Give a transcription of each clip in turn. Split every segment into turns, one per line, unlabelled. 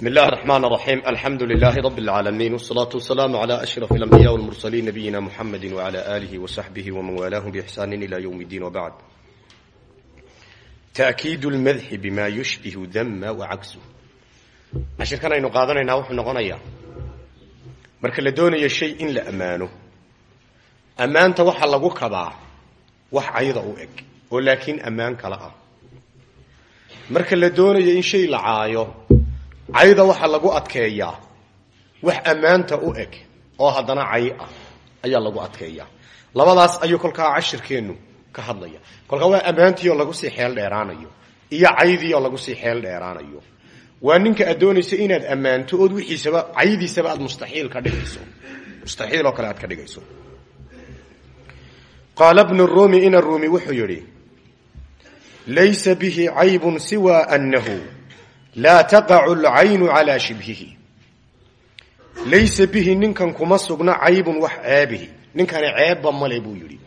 بسم الله الرحمن الرحيم الحمد لله رب العالمين والصلاة والسلام على أشرف الأنبياء والمرسلين نبينا محمد وعلى آله وصحبه ومن والاه بإحسان إلى يوم الدين وبعد تأكيد المدح بما يشبه ذم وعكسه عشان aynu qaadanaynaa wuxuu noqonayaa marka la doonayo shay in la ammaano ammaanta waxaa lagu kabaa wax cayda u eg oo laakiin ammaan kale ah marka la doonayo in shay la caayo cayda waxaa lagu adkeeyaa wax ammaanta u eg oo haddana cay ah ayaa lagu adkeeyaa labadaas ayuu kolkaa cashirkeennu ka hadlaya. Kolkaa waa ammaantii oo lagu sii xeel dheeraanayo iyo caydii oo lagu sii xeel dheeraanayo. Waa ninka aad doonayso inaad ammaanto ood wixiisaba caydiisaba aad mustaxiil ka dhigayso. Mustaxiil oo kale aad ka dhigayso. Qaala bnu rumi ina rumi wuxuu yidhi laysa bihi caybun siwa laa taqacu alcaynu calaa shibhihi. Laysa bihi ninkan kuma sugna caybun wax ceebihi ninkani ceebba male buu yidhi.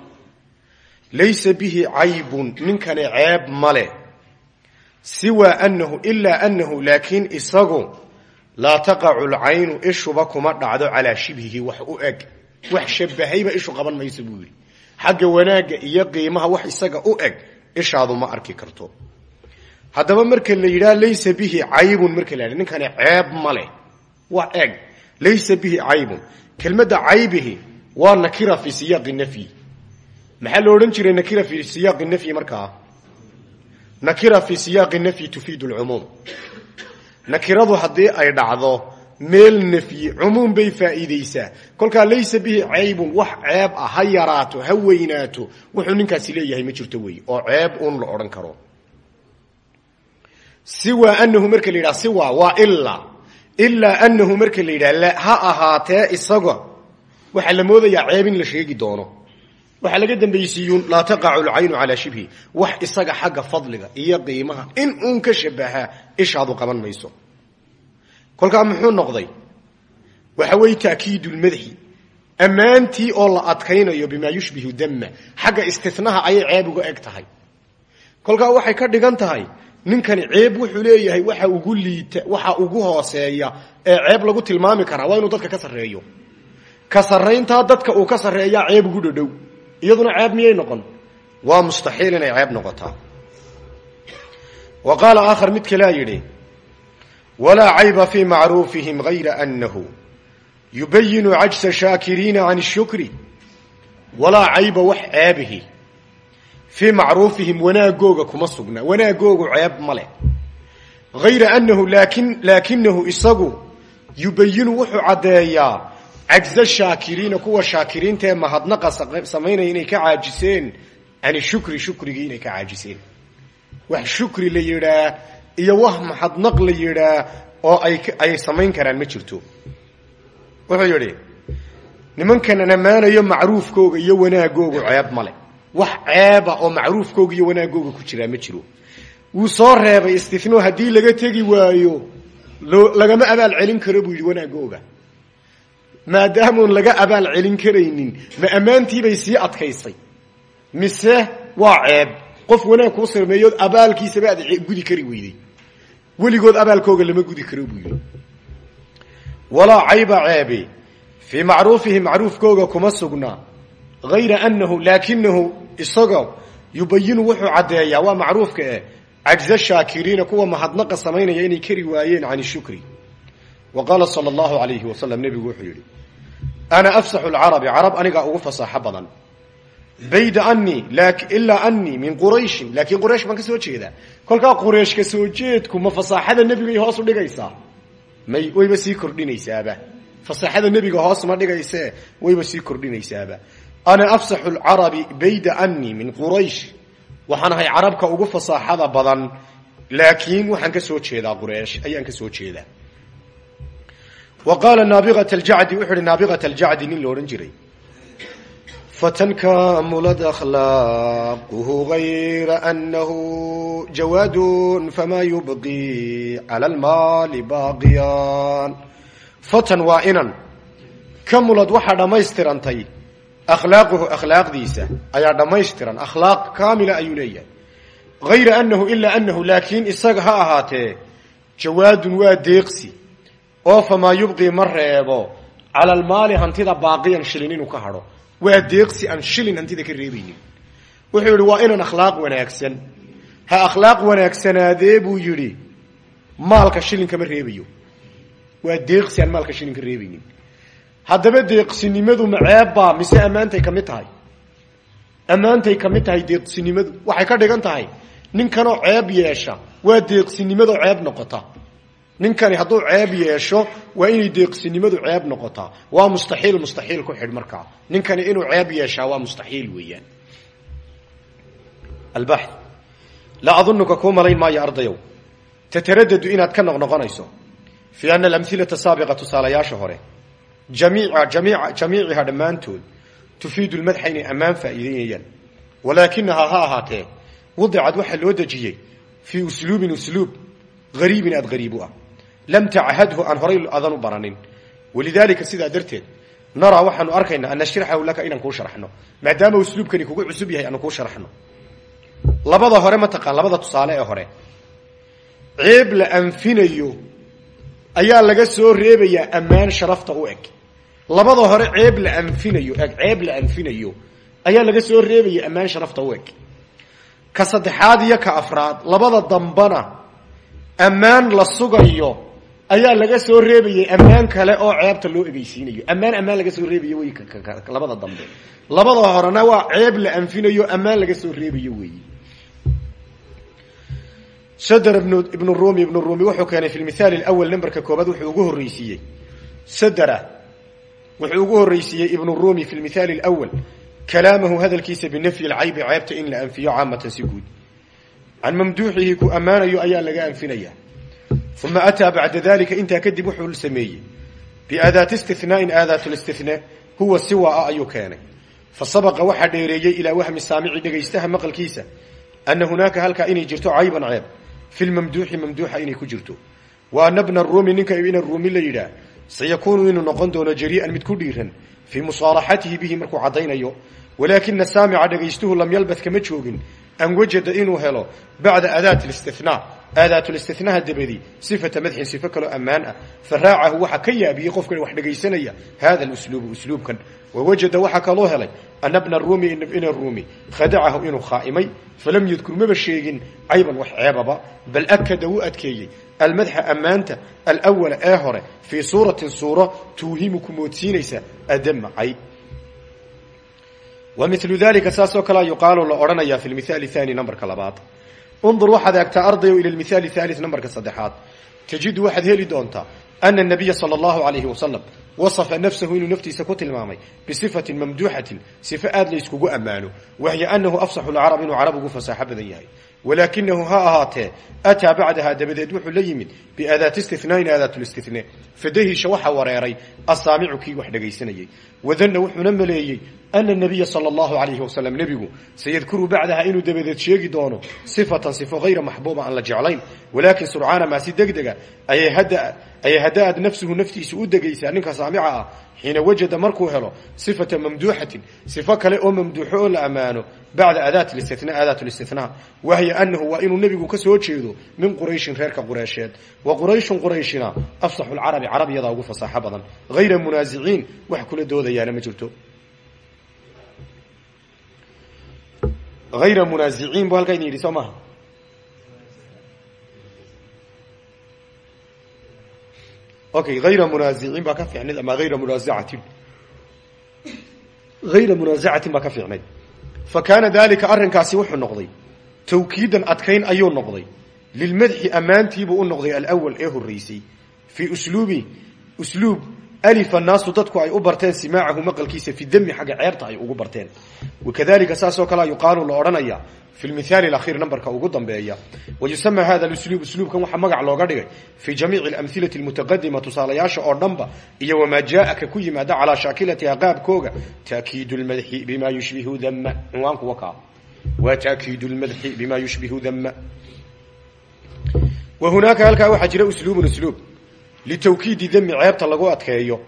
Laysa bihi caybun ninkani ceeb male siwa anahu ilaa anahu laakiin isagu laa taqacu lcaynu ishuba kuma dhacdo calaa shibhihi wax u eg. Wax shabahayba ishu qaban mayso buu yidhi. Xagga wanaagga iyo qiimaha wax isaga u eg ishaadu ma arki karto haddaba marka la yidhaha laysa bihi caybun marka la yidhaha ninkani ceeb male wax eg laysa bihi caybun. Kelmadda caybihi waa nakira fi siyaaqi nafyi. Maxaa lo odhan jiray nakira fi siyaaqi nafyi markaa nakira fi siyaaqi nafyi tufiidu lcumuum. Nakiradu haddii ay dhacdo meel nafyi cumuum bay faa'iideysaa kolkaa laysa bihi caybun wax ceeb ah ha yaraato ha weynaato wuxuu ninkaasi leeyahay ma jirto wey oo ceeb un la odhan karo siwa anahu marka la yidhaha siwa waa ilaa ilaa anahu marka la yidhaha ha ahaatee isaga waxaa la moodayaa ceeb in la sheegi doono. Waxaa laga dambaysiiyuun laa taqacu lcaynu calaa shibhi. Wax isaga xagga fadliga iyo qiimaha in uun ka shabahaa ishaadu qaban mayso. Kolkaa muxuu noqday? Waxa weeye taakiidu lmadxi ammaantii oo la adkaynayo bimaa yushbihu dama xagga istinaha ayay ceeb uga eg waxay ka dhigan ninkani ceeb wuxuu leeyahay waxa ugu liita waxa ugu hooseeya ee ceeb lagu tilmaami karaa waa inuu dadka ka sarreeyo. Ka sarrayntaa dadka uu ka sarreeyaa ceeb ugu dhodhow iyaduna ceeb miyay noqon? Waa mustaxiil inay ceeb noqotaa. Wa qaala aakhar mid kalea yidhi walaa cayba fii macruufihim gayra annahu yubayinu cajsa shaakiriina can shukri walaa cayba wax ceebihi fii macruufihim wanaagooga kuma sugna. Wanaagoogu ceeb male hayra annahu laakin laakinahu isagu yubayinu wuxuu caddeeyaa cajza shaakiriina kuwa shaakiriinta ee mahadnaqa samaynaya inay ka caajiseen can shukri shukrigii inay ka caajiseen. Wax shukri la yidhaa iyo wax mahadnaq la yidhaa oo ay ay samayn karaan ma jirto. Wuxuu yidhi nimankanan ammaanayo macruufkooga iyo wanaagoogu ceeb male wax ceeba oo macruufkooga iyo wanaagooga ku jiraa ma jiro. Wuu soo reebay istino haddii laga tegi waayo lagama abaal celin karo buu wanaagooga. Maadaamuun laga abaal celin karaynin ma ammaantiibay sii adkaysay. Mise waa ceeb qof wanaag kuu sameeyood abaalkiisaba aad gudi kari weyday. Weligood abaalkooga lama gudi karo buu yidhi. Walaa cayba ceebi fii macruufihim macruufkooga kuma sugna hayra annahu laakinahu isaga yubayinu wuxuu caddeeyaa waa macruufka eh cajza shaakiriina kuwa mahadnaqa samaynaya inay kari waayeen can shukri. Wa qaala sala allahu alayhi wasalam nebigu wuxuu yidhi ana afsaxu lcarabi carab anigaa ugu fasaaxo badan. Bayda anii ilaa anii min qurayshin. Laakiin quraysh baan ka soo jeedaa. Kolkaa quraysh ka soo jeedku ma fasaaxada nebigay hoos u dhigaysaa? May wayba sii kordhinaysaaba? Fasaaxada nebiga hoos ma dhigaysee? Wayba sii kordhinaysaaba ana afsaxu lcarabi bayda anii min quraysh. Waxaan ahay carabka ugu fasaaxada badan laakiin waxaan ka soo jeedaa quraysh ayaan ka soo jeedaa. Wa qaala naabiqat aljacdi wuxuu ihi naabiqat aljacdi nin lo odhan jiray fatankamulad akhlaaquhu gayra anahu jawaadun famaa yubqi cala almaali baaqiyaan fatan waa inan. Kamulad waxaa dhammaystirantay akhlaaquhu akhlaaqdiisa ayaa dhammaystiran. Akhlaaq kaamila ayuu leeyahay. Hayra anahu ilaa anahu laakiin isaga ha ahaatee jawaadun waa deeqsi. Oo famaa yubqii ma reebo cala almaali hantida baaqiyan shilin inuu ka hadho waa deeqsi aan shilin hantida ka reebaynin. Wuxuu yidhi waa inaan akhlaaq wanaagsan. Ha akhlaaq wanaagsanaadee buu yidhi maalka shilin kama reebayo. Waa deeqsi aan maalka shilin ka reebaynin haddaba deeqsinimadu maceebbaa mise ammaantay ka mid tahay? Ammaantay ka mid tahay deeqsinimadu waxay ka dhigan tahay ninkanoo ceeb yeesha waa deeqsinimadoo ceeb noqota. Ninkani hadduu ceeb yeesho waa inay deeqsinimadu ceeb noqotaa waa mustaxiil mustaxiil ku xidh markaa ninkani inuu ceeb yeeshaa waa mustaxiil weeyaan. Albax laa adunuka kuu malayn maayo ardayow. Tataradadu inaad ka noqnoqonayso. Fii ana alamhilata saabiqa tusaalayaasha hore jamiiciha dhammaantood tufiidu lmadxa inay ammaan faa'iideynayaan walaakinahaa ha ahaatee wadicad waxaa loo dejiyey fii usluubin usluub hariibin aad hariib ah lam tachadhu aan horay adan u baranin walidaalika sidaa darteed naraa waxaanu arkaynaa an nashraxahu laka inaan kuu sharxno maadaama usluubkani kugu cusub yahay aanu kuu sharxno labada hore mataqaan labada tusaale ee hore ceeb la anfinayo ayaa laga soo reebayaa ammaan sharafta u eg. Labada hore ceeb la anfinayo ceeb la anfinayo ayaa laga soo reebaya ammaan sharafta u eg. Ka saddexaad iyo ka afraad labada dambana ammaan la sugayo ayaa laga soo reebayay ammaan kale oo ceebta loo egeysiinayo. Ammaan ammaan laga soo reebayo wey labada dambe. Labada horena waa ceeb la anfinayo ammaan laga soo reebayo weyi sadr ibnu rumi ibnu rumi wuxuu keenay fi mithaal اأwl numberka koobaad wuxuu ugu horeysiiyey sadra wuxuu ugu horeysiiyey ibnu rumi fi mithaal اأwl kalaamahu hadalkiisa binafyi اcaybi ceebta in la anfiyo caamatan si guud can mamduuxihi ku ammaanayo ayaa laga anfinaya uma ataa bacda dalika intaa kadib wuxuu sameeyey biaadaati istinaa'in aadaat listihna huwa siwa a ayuu keenay fa sabaqa waxaa dheereeyey ilaa wahmi saamici dhegaystaha maqalkiisa ana hunaaka halkaa inay jirto cayban ceeb fi lmamduuxi mamduuxa inay ku jirto. Wa ana bna ruumi ninka ina ruumi la yidhaah sayakuunu inuu noqon doono jarii'an mid ku dhiiran fii musaalaxatihi bihi markuu caddaynayo. Walaakina saamica dhegaystuhu lam yalbad kama joogin. An wajada inuu helo bacda aadaat listihna aadaatulistihnaha dabadi sifata madxin sifo kaloo ammaan ah. Fa raacahu waxaa ka yaabiyey qofkan wax dhegaysanaya hada usluubu usluubkan. Wawajada waxaa kaloo helay ana bna ruumi ina ruumi khadacahu inuu khaaimay falam yadkur maba sheegin cayban wax ceebaba bal akada wuu adkeeyey. Almadxa ammaanta alwala ee hore fii suuratin suuro tuuhimu ku moodsiinaysa adama cay wa milu dalika saasoo kalea yuqaalu la odhanaya fi lmithaali thani numberka labaad undur waxaad eegtaa ardayo ila mithaali thalith numberka saddexaad tajidu waxaad heli doontaa ana nabiya sala allahu alayhi wasalam wasafa nafsahu inuu naftiisa ku tilmaamay bisifatin mamduuxatin sifo aad la yskugu ammaano wahiya anahu afsaxu lcarab inuu carab ugu fasaaxo badan yahay walaakinahu ha ahaatee ataa bacdaha dabadeed wuxuu la yimid biaadaati istinaa'in aadaatulistine fadahisha waxaa wareeray assaamicu kii wax dhegaysanayey wadanna wuxuuna maleeyey ana nabiya sala allahu alayhi wasalam nebigu sayadkuru bacdaha inuu dabadeed sheegi doono sifatan sifo hayra maxbuuba aan la jeclayn walaakin surcaana maa si degdega ayay hada-ad nafsuhu naftiisu u degaysaa ninka saamica ah xiina wajada markuu helo sifata mamduuxatin sifo kale oo mamduuxo oo la ammaano bacda aadaat listina aadaat listinaa wahiya anahu waa inuu nebigu ka soo jeedo min qurayshin reerka qureysheed wa qurayshun qurayshina afsaxu lcarabi carabiyadaa ugu fasaaxo badan hayra munaasiciin wax kula doodayaana ma jirto ayra munaasiciin bu halkaa idin yidhi soo maha okay hayra munaasiciin baa ka fiicnayd ama hayra munaasacatin hayra munaasacatin baa ka fiicnayd fa kaana dalika arrinkaasi wuxuu noqday tawkiidan adkayn ayuu noqday lilmadxi ammaantiibuu u noqday alawal ee horeysay fii usluubi usluub alifa naasu dadku ay u barteen simaacahu maqalkiisa fi dami xagga ceebta ay ugu barteen wakadalika saasoo kalea yuqaalu la odhanaya fi lmithaali alakhiir numberka ugu dambeeya wayusama hada usluub usluubkan waxaa magac looga dhigay fii jamiici alamhilati almutaqadima tusaalayaasha oo dhanba iyo wamaa jaa'aka ku yimaada calaa shaakilatiha qaabkooga taakiidu lmadxi bima yushbihu dama cinwaanku wakaa waa taakiidu lmadxi bima yushbihu dama wa hunaaka litawkiidi dami ceebta lagu adkeeyo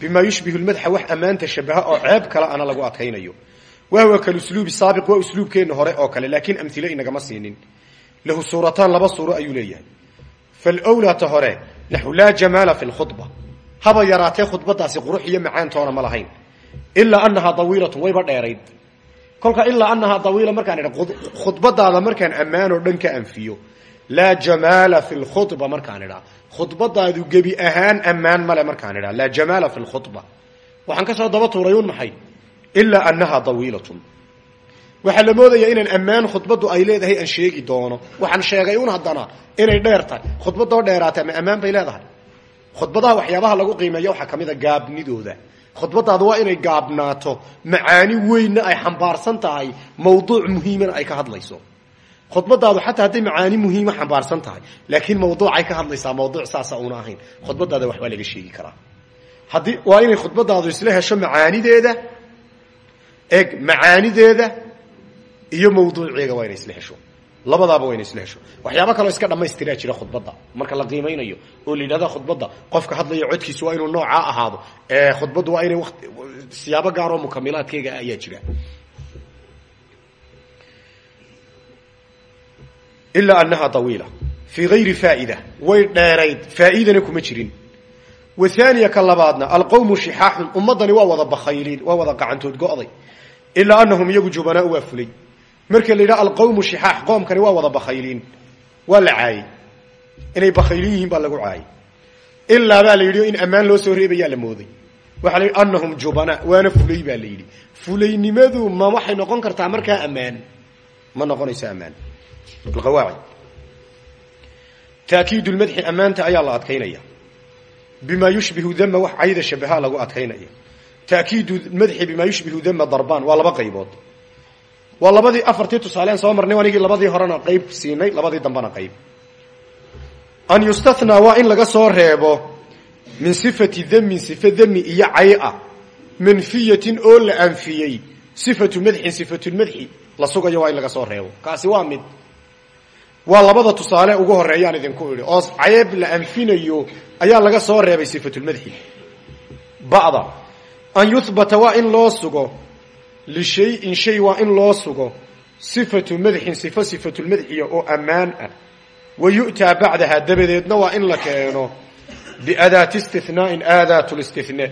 bimaa yushbihu lmadxa wax ammaanta shabaha oo ceeb kale ana lagu adkaynayo wahwa kalusluubi saabiq waa usluubkeenna hore oo kale laakiin amhile inagama siinin lahu suurataan laba suuro ayuu leeyahay falwlaata hore naxu laa jamaala fi lkhudba haba yaraatee khudbadaasi qurux iyo macaantoona ma lahayn ilaa anahaa dawiilatu wayba dheerayd kolka ilaa anahaa dawiila markaan idha khudbadaada markaan ammaanoo dhan ka anfiyo laa jamaala fi lkhudba markaan idhaa khudbadaadu gebi ahaan ammaan male markaan idhaa laa jamaala fi lkhudba waxaan ka soo daba tuurayun maxay? Ilaa anahaa dawiilatun. Waxaa la moodaya inaan ammaan khudbadu ay leedahay aan sheegi doono. Waxaan sheegay un haddana inay dheer tahay. Khudbadoo dheeraata ma ammaan bay leedahay. Khudbadaha waxyaabaha lagu qiimeeya waxaa ka mid a gaabnidooda. Khudbadaadu waa inay gaabnaato. Macaani weynna ay xambaarsan tahay. Mawduuc muhiimana ay ka hadlayso khudbadaadu xataa hadday macaani muhiima xambaarsan tahay laakiin mawduucay ka hadlaysaa mawduuc saasa una ahayn. Khudbadaada waxbaa laga sheegi karaa. Haddii waa inay khudbadaadu isla hesho macaanideeda eeg macaanideeda iyo mawduuceega waa inay isla hesho. Labadaaba waa inay isla hesho. Waxyaaba kaloo iska dhamaystiraa jira khudbadda. Marka la qiimaynayo oo la yidhahda qofka hadlaya codkiisu waa inuu noocaa ahaado khudbaddu waa inay siyaabo gaaroo mukamilaadkeega ayaa jira ilaa anaha awiila fii gayri faa'ida way dheerayd faa'iidana kuma jirin wahaaniya ka labaadna alqowmu shixaaxun ummaddani waa wada bakayliin waa wada gacantood go'day ilaa anahum iyagu jubanaau waa fulay marka la yidhaha alqowmu shixaax qoomkani waa wada bakayliin waa la caayey inay bakayliin yihiin baa lagu caayey ilaa baa la yidhi in ammaan loo soo reebayaa la mooday waxaa la yidhi anahum jubana waana fulay baa alqawaacid taakiid lmadxi ammaanta ayaa la adkaynaya. Bima yushbihu dama wax cayda shabaha lagu adkaynaya. Taakiidu madxi bima yushbihu dama darbaan waa laba qaybood. Waa labadii afartii tusaaleen soo marnay anigii labadii horena qayb siinay labadii dambena qayb. An yustathnaa waa in laga soo reebo min sifati damin sifa dami iyo caya manfiyatin oo la anfiyey. Sifatu madxin sifatulmadxi la sugayo waa in laga soo reebo. Kaasi waa mid waa labada tusaale ugu horeeyaan idinku idhi. Oo ceeb la anfinayo ayaa laga soo reebay sifatulmadxi ba'da an yuhbata waa in loo sugo. Lishayin shay waa in loo sugo. Sifatu madxin sifo sifatulmadxiya oo ammaan ah. Wa yu'taa bacdaha dabadeedna waa in la keeno. Biadaati istinaa'in aadaat listihna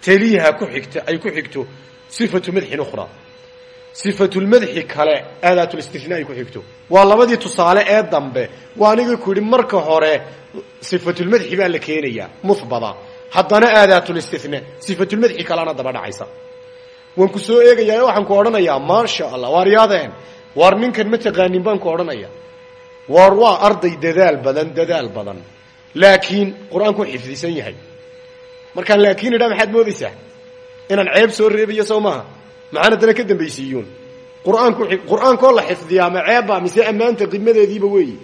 teliha ku xigta ay ku xigto sifatu madxin ukhraa sifatulmadxi kale aadaatulistihna ay ku xigto. Waa labadii tusaale ee dambe waa aniga ku yidhi marka hore sifatulmadxi baa la keenayaa muhbada haddana aadaatulistihna sifatulmadxi kalena daba dhacaysa. Waan ku soo eegayaa waxaan ku odhanayaa maasha allah waar yaadeen? Waar ninkan ma taqaanin baan ku odhanaya waar waa arday dadaal badan dadaal badan. Laakiin qur'aanku xifdisan yahay. Markaan laakiin idhaa maxaad moodaysaa? Inaan ceeb soo reebayo soo maxaan haddana ka dambaysiiyuun. Qur'aanku qur'aankoo la xifdiyaa ma mise ammaanta qimadeediiba weeyi.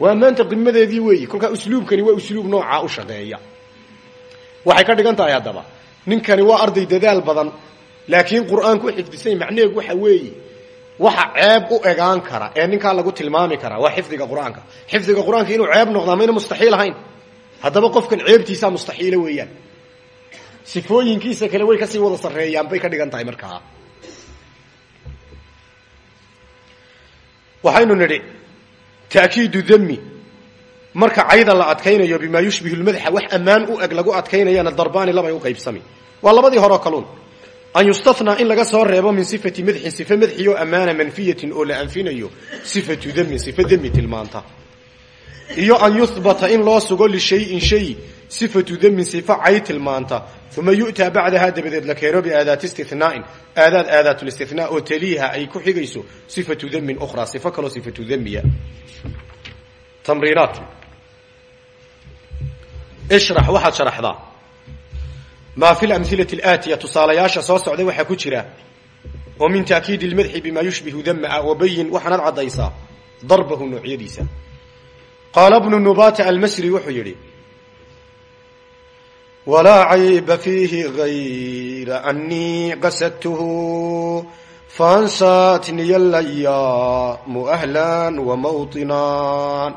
Waa ammaanta qimadeedii weeyi. Kolkaa usluubkani waa usluub noocaa u shaqeeya waxay ka dhigan tahay ninkani waa arday dadaal badan laakiin qur'aanku xifdisany waxa weeye waxa ceeb u egaan kara ee ninkaa lagu tilmaami karaa waa xifdiga qur'aanka. Xifdiga qur'aanka inuu ceeb noqdaa mayna mustaxiil ahayn. Haddaba qofkan ceebtiisaa mustaxiila weeyaan. Sifooyinkiisa kale way ka sii wada sarreeyaan bay ka dhigan markaa waxaynu nidhi taakiidu dami marka cayda la adkaynayo bimaa yushbihu lmadxa wax ammaan u eg lagu adkaynayana darbaani labay u qaybsami. Waa labadii horeo kaluun an yustathnaa in laga soo reebo min sifati madxin sife madxi oo ammaana manfiyatin oo la anfinayo sifatu damin sife demi tilmaanta iyo an yuhbata in loo sugo lishayin shay sifatu damin sifa cay tilmaanta. Uma yu'taa bacdahaa dabadeed la keeno biaadaati istinaa'in aadaad aadaatulistihna oo taliiha ay ku xigayso sifatu damin ukhraa sifo kaloo sifatu damiya tamriinaat ishrax waxaad sharaxdaa maa fi lamhilati alaatiya tusaalayaasha soo socday waxaa ku jira. Oo min taakiidi lmadxi bimaa yushbihu dama ah wabayin waxaanaad caddaysaa. Darbahu noocyadiisa qaala bnu nubata almasri wuxuu yidhi walaa cayba fiihi gayra anii qasadtuhu faansatniya layaamu ahlan wa mawطinaan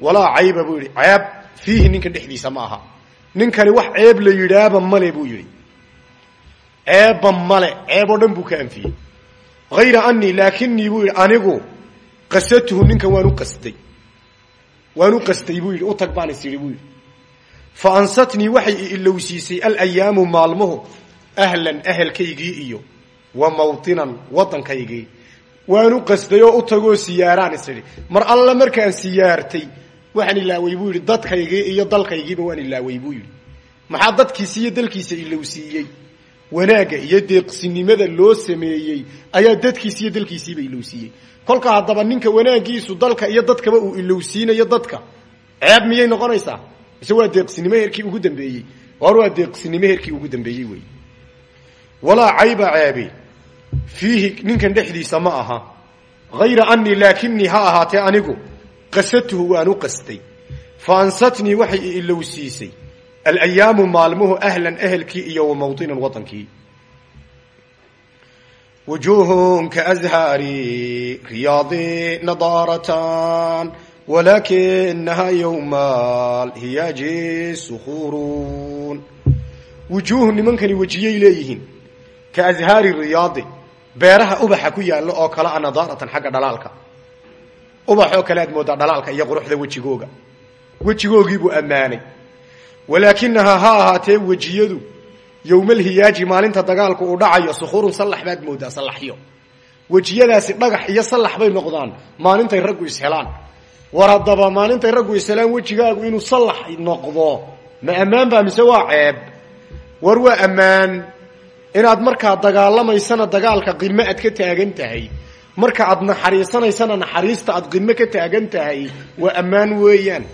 walaa cayba buu yidhi ceeb fiihi ninkan dhexdiisa ma aha. Ninkani wax ceeb la yidhaaba male buu yidhi. Ceebba male ceeb oo dhan buu ka anfiyey. Hayra anii laakinii buu yidhi anigu qasadtuhu ninkan waan u qasday waanu qastay buu yidhi u tag baan is yidhi buu yidhi. Fa ansatnii waxay i ilowsiisay alayaamu maalmuhu ahlan ahelkaygii iyo wa mawtinan waddankaygii waanu qastay oo u tagoo siyaaraan is idhi mar alla markaan siyaartay waxaan ilaaway buu yidhi dadkaygii iyo dalkaygiiba waan ilaaway buu yidhi. Maxaa dadkiisi iyo dalkiisa ilowsiiyey wanaagga iyo deeqsinimada loo sameeyey ayaa dadkiisi iyo dalkiisiiba ilowsiiyey kolka haddaba ninka wanaagiisu dalka iyo dadkaba uu ilowsiinayo dadka. Ceeb miyay noqonaysaa? Mise waa deeqsinimo herkii ugu dambeeyey? War waa deeqsinimo herkii ugu dambeeyey wey walaa cayba ceebi. Fiihi ninkan dhexdiisa ma aha. Hayra anii laakinii ha ahaatee anigu qasadtuhu waan u qastay. Fa ansatnii waxay ilowsiisay. Alayaamu maalmuhu ahlan ehelkii iyo wa mawdinan wadankii wujuuhun kaazhaari riyaadi nadaaratan walaakinaha yowma alhiyaaji sukuurun wujuuhu nimankani wejiyay leeyihiin ka azhaari riyaadi beeraha ubaxa ku yaallo oo kale a nadaaratan xagga dhalaalka ubax oo kale aad moodaa dhalaalka iyo quruxda wejigooga wejigoogiibuu ammaanay walaakinahaa ha ahaatee wejiyadu yowmalhiyaaji maalinta dagaalku uu dhacayo sukuurun sallax baad moodaa sallaxyo. Wejiyadaasi dhagax iyo sallax bay noqdaan maalintay raggu ishelaan. War haddaba maalintay raggu ishelaan wejigaagu inuu sallax noqdo ma ammaan baa mise waa ceeb? War waa ammaan inaad markaa dagaalamaysana dagaalka qime aad ka taagan tahay. Marka aad naxariisanaysana naxariista aad qime ka taagan tahay waa ammaan weeyaan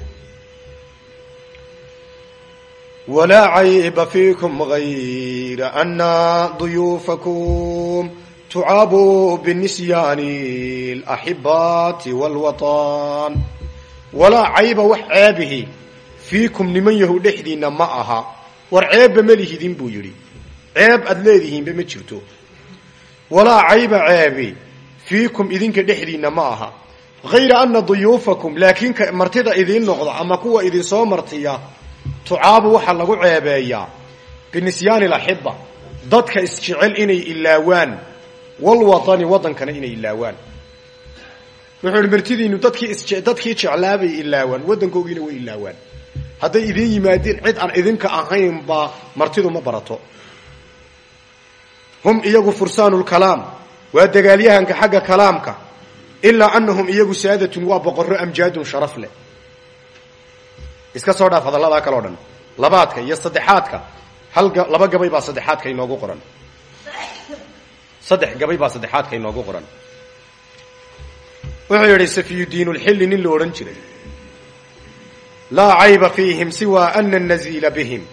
walaa cayba fiikum gayra ana duyuufakum tucaabu binisyaani alaxibaati walwatan walaa cayba wax ceebihi fiikum niman yahu dhexdiinna ma aha war ceebba ma lihidin buu yidhi ceeb aad leedihiinba ma jirto walaa cayba ceebi fiikum idinka dhexdiinna ma aha hayra ana duyuufakum laakiin ka martida idiin noqda ama kuwa idin soo martiya tucaabu waxaa lagu ceebeeyaa binisyaani laxiba dadka isjecel inay ilaawaan walwadani waddankana inay ilaawaan. Wuxuu martidiinu dadkii dadkii jeclaabay ilaawaan waddankoogiina way ilaawaan. Hadday idiin yimaadeen cid aan idinka ahaynba martidu ma barato. Hum iyagu fursaanu lkalaam waa dagaalyahanka xagga kalaamka ilaa anahum iyagu saadatun waa boqorro amjaadun sharaf leh iska soo dhaaf hadalladaa kaleo dhan. Labaadka iyo saddexaadka. Hal laba gabay baa saddexaadka inoogu qoran. Saddex gabay baa saddexaadka inoogu qoran. Wuxuu yidhi safiyudiinulxilli nin la odhan jiray. Laa cayba fiihim siwa ana naziila bihim.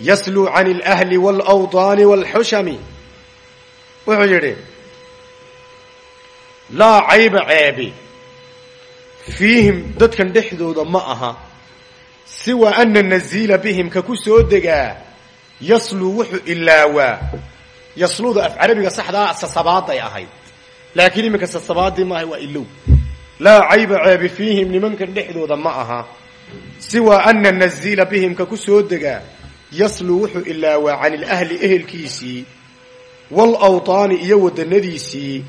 Yasluu can alahli waalawdaani waalxushami wuxuu yidhi laa cayba ceebi. Fiihim dadkan dhexdooda ma aha siwa ana naziila bihim ka ku soo degaa yasluu wuxuu ilaawaa yasluuda af carabiga saxdaa sasabaaday ahayd. Laakiin iminka sasabaadii maaha waa ilow laa cayba ceebi fiihim nimankan dhexdooda ma aha. Siwa ana naziila bihim ka ku soo degaa yasluu wuxuu ilaawaa can ilahli ehelkiisii waalawtaani iyo wadanadiisii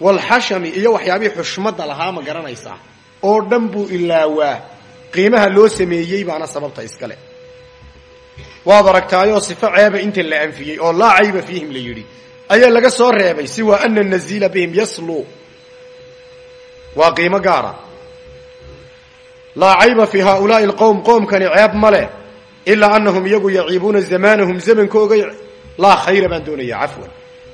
waalxashami iyo waxyaabihii xushmadda lahaa ma garanaysaa oo dhan buu ilaawaa qiimaha loo sameeyey baana sababta iskale. Waad aragtaayoo sifo ceeba inta la anfiyey oo laa cayba fiihim la yidhi. Ayaa laga soo reebay siwa ana naziila bihim yasluu waa qiimo gaara. Laa cayba fii haaulaai alqowm qoomkani ceeb ma leh ilaa anahum iyagu yaciibuuna zamaanahum zamankooga laa khayra baan doonaya cafwan.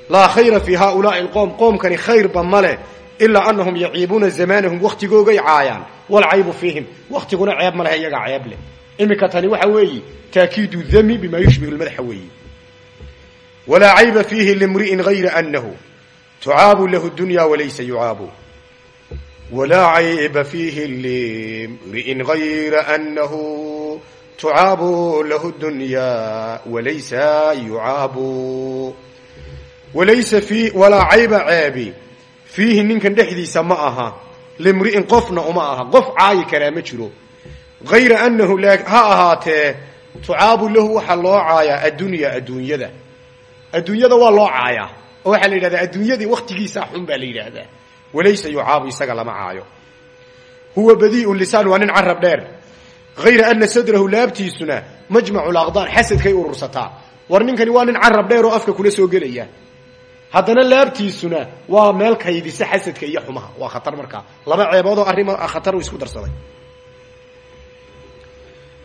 Laa khayra fii haaulaai alqowm qoomkani khayrba ma leh ilaa anahum yaciibuuna zamaanahum wakhtigoogay caayaan walcaybu fiihim wakhtiguna ceeb ma leh iyagaa ceeb leh iminka tani waxa weeye taakiidu dami bima yushbihu lmadaxa weeyi walaa cayba fiihi limri'in gayra anahu tucaabu lahu dunya walaysa yucaabu walaa cayba fiihi limri'in gayra anahu tucaabu lahu dunya walaysa yucaabu walaysa fi walaa cayba ceebi fiihi ninkan dhexdiisa ma aha. Limri'in qofna uma aha. Qof caayi karaa ma jiro. Hayra anahu ha ahaatee tucaabu lahu waxaa loo caayaa addunya adduunyada. Adduunyada waa loo caayaa. Oo waxaa la yidhahdaa adduunyadii waktigiisaa xun baa la yidhaahdaa walaysa yucaabu isaga lama caayo. Huwa badiiu lisaan waa nin carab dheer. Hayra ana sadrahu laabtiisuna majmacu laqdaan xasadkay urursataa war ninkani waa nin carab dheer oo afka kula soo gelaya haddana laabtiisuna waa meel kaydisa xasadka iyo xumaha. Waa khatar markaa laba ceeboodoo arrima khatar isku darsaday.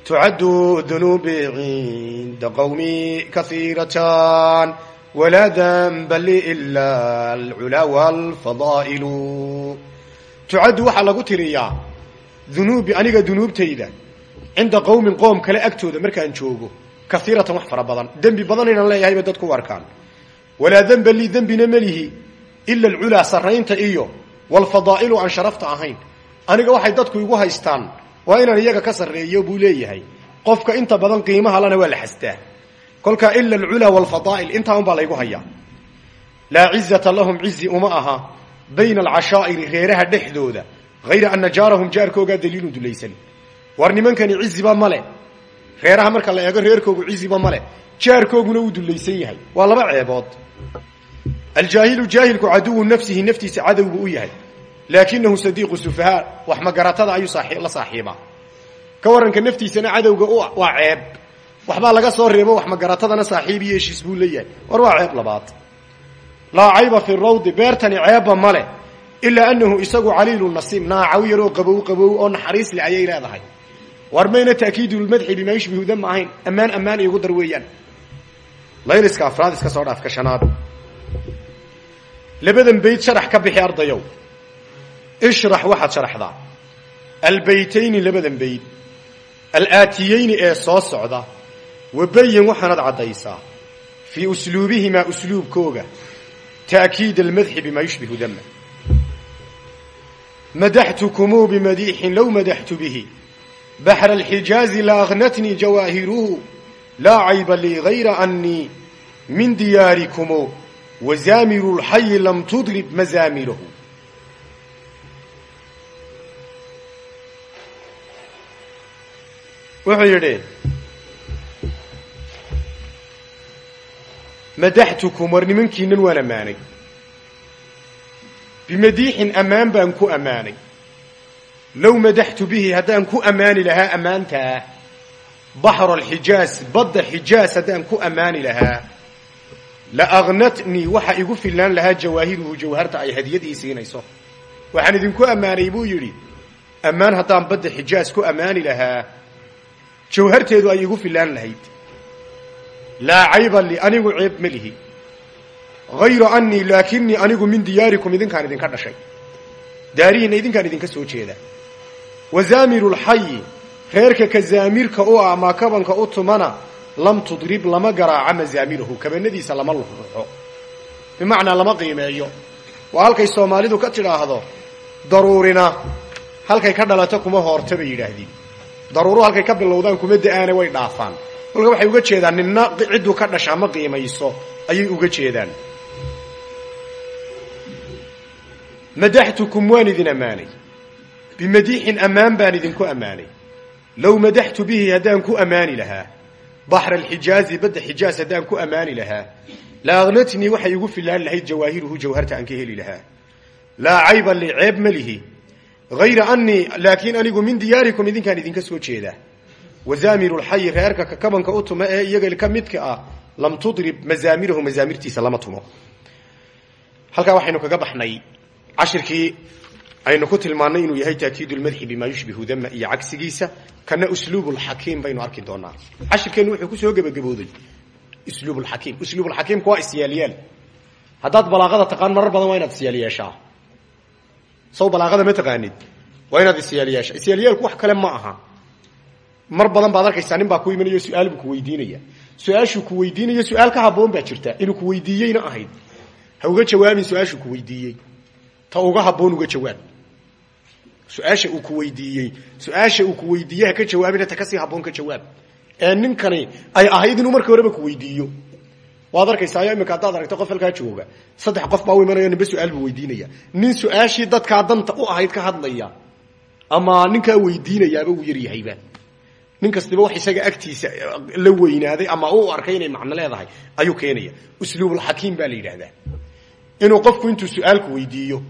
Tucaddu dunuubi cinda qawmi kaiiratan walaa danba li ila alculaa walfadaa'ilu. Tucaddu waxaa lagu tiriyaa dunuubi aniga dunuubtayda cinda qowmin qoom kale agtooda markaan joogo kaiiratan wax fara badan. Dembi badan inaan leeyahay bay dadku u arkaan walaa denba lii dembina melihi ila alculaa sarraynta iyo walfadaa'ilu aan sharafta ahayn. Aniga waxay dadku igu haystaan waa inaan iyaga ka sarreeyo buu leeyahay. Qofka inta badan qiimaha lana waa la xastaa. Kolkaa ila alculaa walfadaa'il intaa unbaa laygu hayaa. Laa cizata lahum cizi uma aha bayna alcashaa'iri reeraha dhexdooda hayra ana jaarahum jaarkoogaa daliilun dulaysan war nimankani ciziba male reeraha marka la eego reerkoogu ciziba male jaarkooguna uu dulaysan yahay. Waa laba ceebood. Aljaahilu jaahilku caduwu nafsihi naftiisa cadowgu u yahay. Laakinahu sadiiqu sufahaa wax magaratada ayuu la saaxiibaa ka waranka naftiisana cadowga waa ceeb. Waxbaa laga soo reebo wax magaratadana saaxiib iyo heshiis buu leeyahay. War waa ceeb labaad. Laa cayba fi rawdi beertani ceebba male ilaa anahu isagu caliilu nasiim naacaw yaroo qabow qabow oo naxariis le ayay leedahay war mayna taakiidulmadxi bima yushbihu dama ahayn. Ammaan ammaan iigu dar weeyaan. Layliska afraad iska soo dhaaf ka shanaad. Labadan bayd sharax ka bixi ardayow. Ishrax waxaad sharaxdaa. Albaytayni labadan bayd alaatiyeyni ee soo socda. Wabayin waxaanad caddaysaa. Fii usluubihimaa usluubkooga. Taakiid almadxi bima yushbihu dama madaxtukumuu bimadiixin low madaxtu bihi baxra alxijaazi la akhnatnii jawaahiruhu laa cayba lii hayra annii min diyaarikumu wazaamiru lxayi lam tudrib mazaamirahu wuxuu yidhi madaxtukum war nimankiinan waan ammaanay bimadiixin ammaan baan ku ammaanay low madaxtu bihi haddaan ku ammaani lahaa ammaantaa baxra alxijaaz badda xijaaz haddaan ku ammaani lahaa la akhnatnii waxa igu fillaan lahaa jawaahiruhu jawharta ay hadiyad ii siinayso waxaan idinku ammaanay buu yidhi ammaan haddaan badda xijaaz ku ammaani lahaa jawharteedu ay igu fillaan lahayd laa cayba li anigu ceeb ma lihi hayra annii laakinii anigu min diyaarikum idinkaan idinka dhashay daarihiinna idinkaan idinka soo jeeda wazaamiru lxayi reerka ka zaamirka u ah ama kabanka u tumana lam tudrib lama garaaca mazaamirahu kabanadiisa lama luxluxo bimacnaa lama qiimeeyo. Waa halkay soomaalidu ka tidhaahdo daruurina halkay ka dhalato kuma hoorta bay yidhaahdeen. Daruuru halkay ka bilowdaan kuma da'aane way dhaafaan. Kolka waxay uga jeedaan ninna cidduu ka dhashaa ma qiimayso ayay uga jeedaan. Madaxtukum waan idin bimadiixin ammaan baan idinku ammaanay low madaxtu bihi haddaan ku ammaani lahaa baxra alxijaazi badda xijaaz haddaan ku ammaani lahaa la akhnatnii waxay igu fillaan lahayd jawaahiruhu jawharta aan ka heli lahaa laa cayba li ceeb ma hayra annii laakiin anigu min diyaarikum idinkaan idinka soo jeeda wazaamiru lxayi reerka kakabanka u tuma ee iyaga ka midka ah lam tudrib mazaamirahu mazaamirtiisa lama tumo halkaa waxaynu kaga baxnay cashirkii aynu ku tilmaannay inuu yahay taakiid lmadxi bima yushbihu dama iyo cagsigiisa kana usluub lxakiim baynu arki doonaa. Cashirkeennu wuxuu ku soo gebagabooday. Usluub lxakiim usluub lxakiimku waa isyaalyaal haddaad balaaqada taqaan marar badan waa inaad isyaalyeeshaa saw balaaqada ma taqaanid. Waa inaad isyaalyeesha isyaalyaalku wax kale ma aha. Mar badan baad arkaysaa nin baa ku imanayo su'aal buu ku weydiinaya su'aashuu ku weydiinayo su'aal ka haboon baa jirta. Inuu ku weydiiyeyna ahayd. Ha uga jawaabin su'aashuu ku weydiiyey. Ta uga haboon uga jawaab su'aasha uu ku weydiiyey. Su'aasha uu ku weydiiye ha ka jawaabina ta ka sii haboon ka jawaab. Ee ninkani ay ahayd inuu markii horeba ku weydiiyo. Waad arkaysaa imika haddaad aragto qof halkaa jooga. Saddex qof baa u imanaya ninba su'aal buu weydiinaya nin su'aashii danta u ahayd ka hadlaya ama ninkaa weydiinayaaba uu yaryahayba nin kastiba wax isaga agtiisa la weynaaday ama u arkay inay macno leedahay ayuu keenaya usluubulxakiim baa la yidhaahdaa inuu qofku intuu su'aalku weydiiyo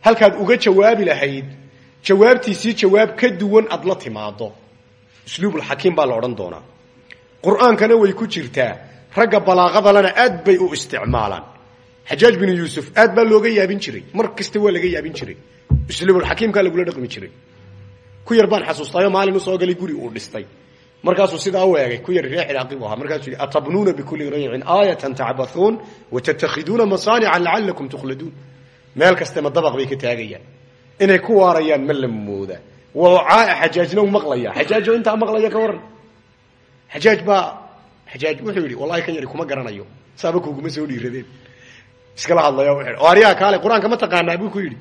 halkaad uga jawaabi lahayd jawaabtiisii jawaab ka duwan aad la timaado usluubulxakiim baa la odhan doonaa. Qur'aankana way ku jirtaa ragga balaaqadalena aad bay u isticmaalaan. Xajaaj binu yuusuf aad baa looga yaabin jiray. Mar kasta waa laga yaabin jiray. Usluubulxakiimkaa lagula dhaqmi jiray. Ku yar baan xasuustaayo maalin u soo galay guri uu dhistay. Markaasuu sidaa u eegay ku yar ree ciraaqi bu ahaa. Markaasuu yihi atabnuuna bikuli raycin aayatan tacbathuun watattakhiduuna masaanica lacalakum tukhladuun meel kaste ma dabaq bay ka taagayaan inay ku waarayaan ma la mooda waa xajaajna u maqlaya xajaajo intaa maqlaya ka waran xajaaj baa xajaaj wuxuu yidhi wallahi kan yari kuma garanayo. Saaba kuguma soo dhiiradeen. Iskala hadlaya oo aryaha kaale qur'aanka ma taqaanaa? Buu ku yidhi.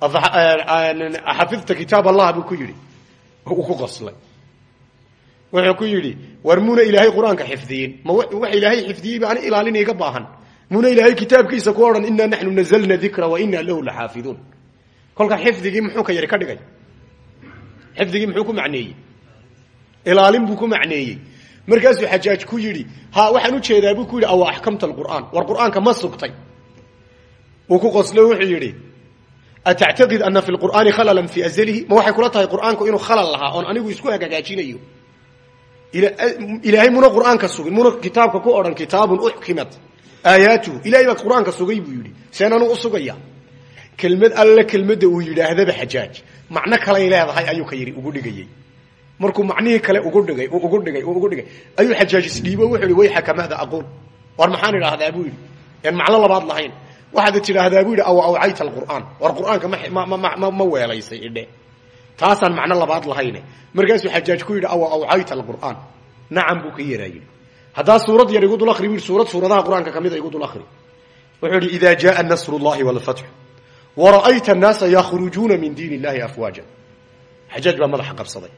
Axafidta kitaab allah buu ku yidhi. Uu ku qoslay. Wuxuu ku yidhi war muuna ilaahay qur'aanka xifdiyin ma waxa ilaahay xifdiyey ba ani ilaalin iga baahan muuna ilaahay kitaabkiisa ku odhan inaa naxnu nazalna dikra wa inaa lahu laxaafiduun. Kolka xifdigii muxuu ka yari ka dhigay. Xifdigii muxuu ku macneeyey. Ilaalin buu ku macneeyey. Markaasuu xajaaj ku yidhi ha waxaan u jeedaa buu ku yidhi awa axkamta alqur'aan. War qur'aanka ma sugtay. Uu ku qoslo wuxuu yidhi atactaqid ana fi lqur'aani khalalan fii azalihi? Ma waxay kula tahay qur'aanku inuu khalal lahaa oon anigu isku hagaagaajinayo ilaahay muna qur'aanka sugin muna kitaabka ku odhan kitaabun uxkimat aayaatuhu ilahay baa qur'aanka sugay buu yidhi. Seen anuu usugaya kelmad alle kelmadda uu yidhaahdaba xajaaj. Macno kalay leedahay ayuu ka yidhi ugu dhigayey markuu macnihii kale ugu dhigay ugu dhigay ugu dhigay. Ayuu xajaaj isdhiibo wuxuu yihi wayxaka maada aquul war maxaan idhaahdaa buu yidhi. En macno labaad lahayn. Waxaad tidhaahdaa buu yidhi aw awcayta alqur'aan. War qur'aanka ma ma weelaysay idhe taasaan macno labaad lahayne markaasuu xajaaj ku yidhi aw awcayta alqur'aan. Nacam buu ka yidhi haddaa suurad yar igu dul akri bu yidhi suurad suuradaha qur'aanka kamida igu dul akri wuxuu yihi ida jaءa nasr اllahi wاlfatxu wara'ayta الnaasa yakhrujuuna min diin illahi afwaaja xajaaj baa madaxa qabsaday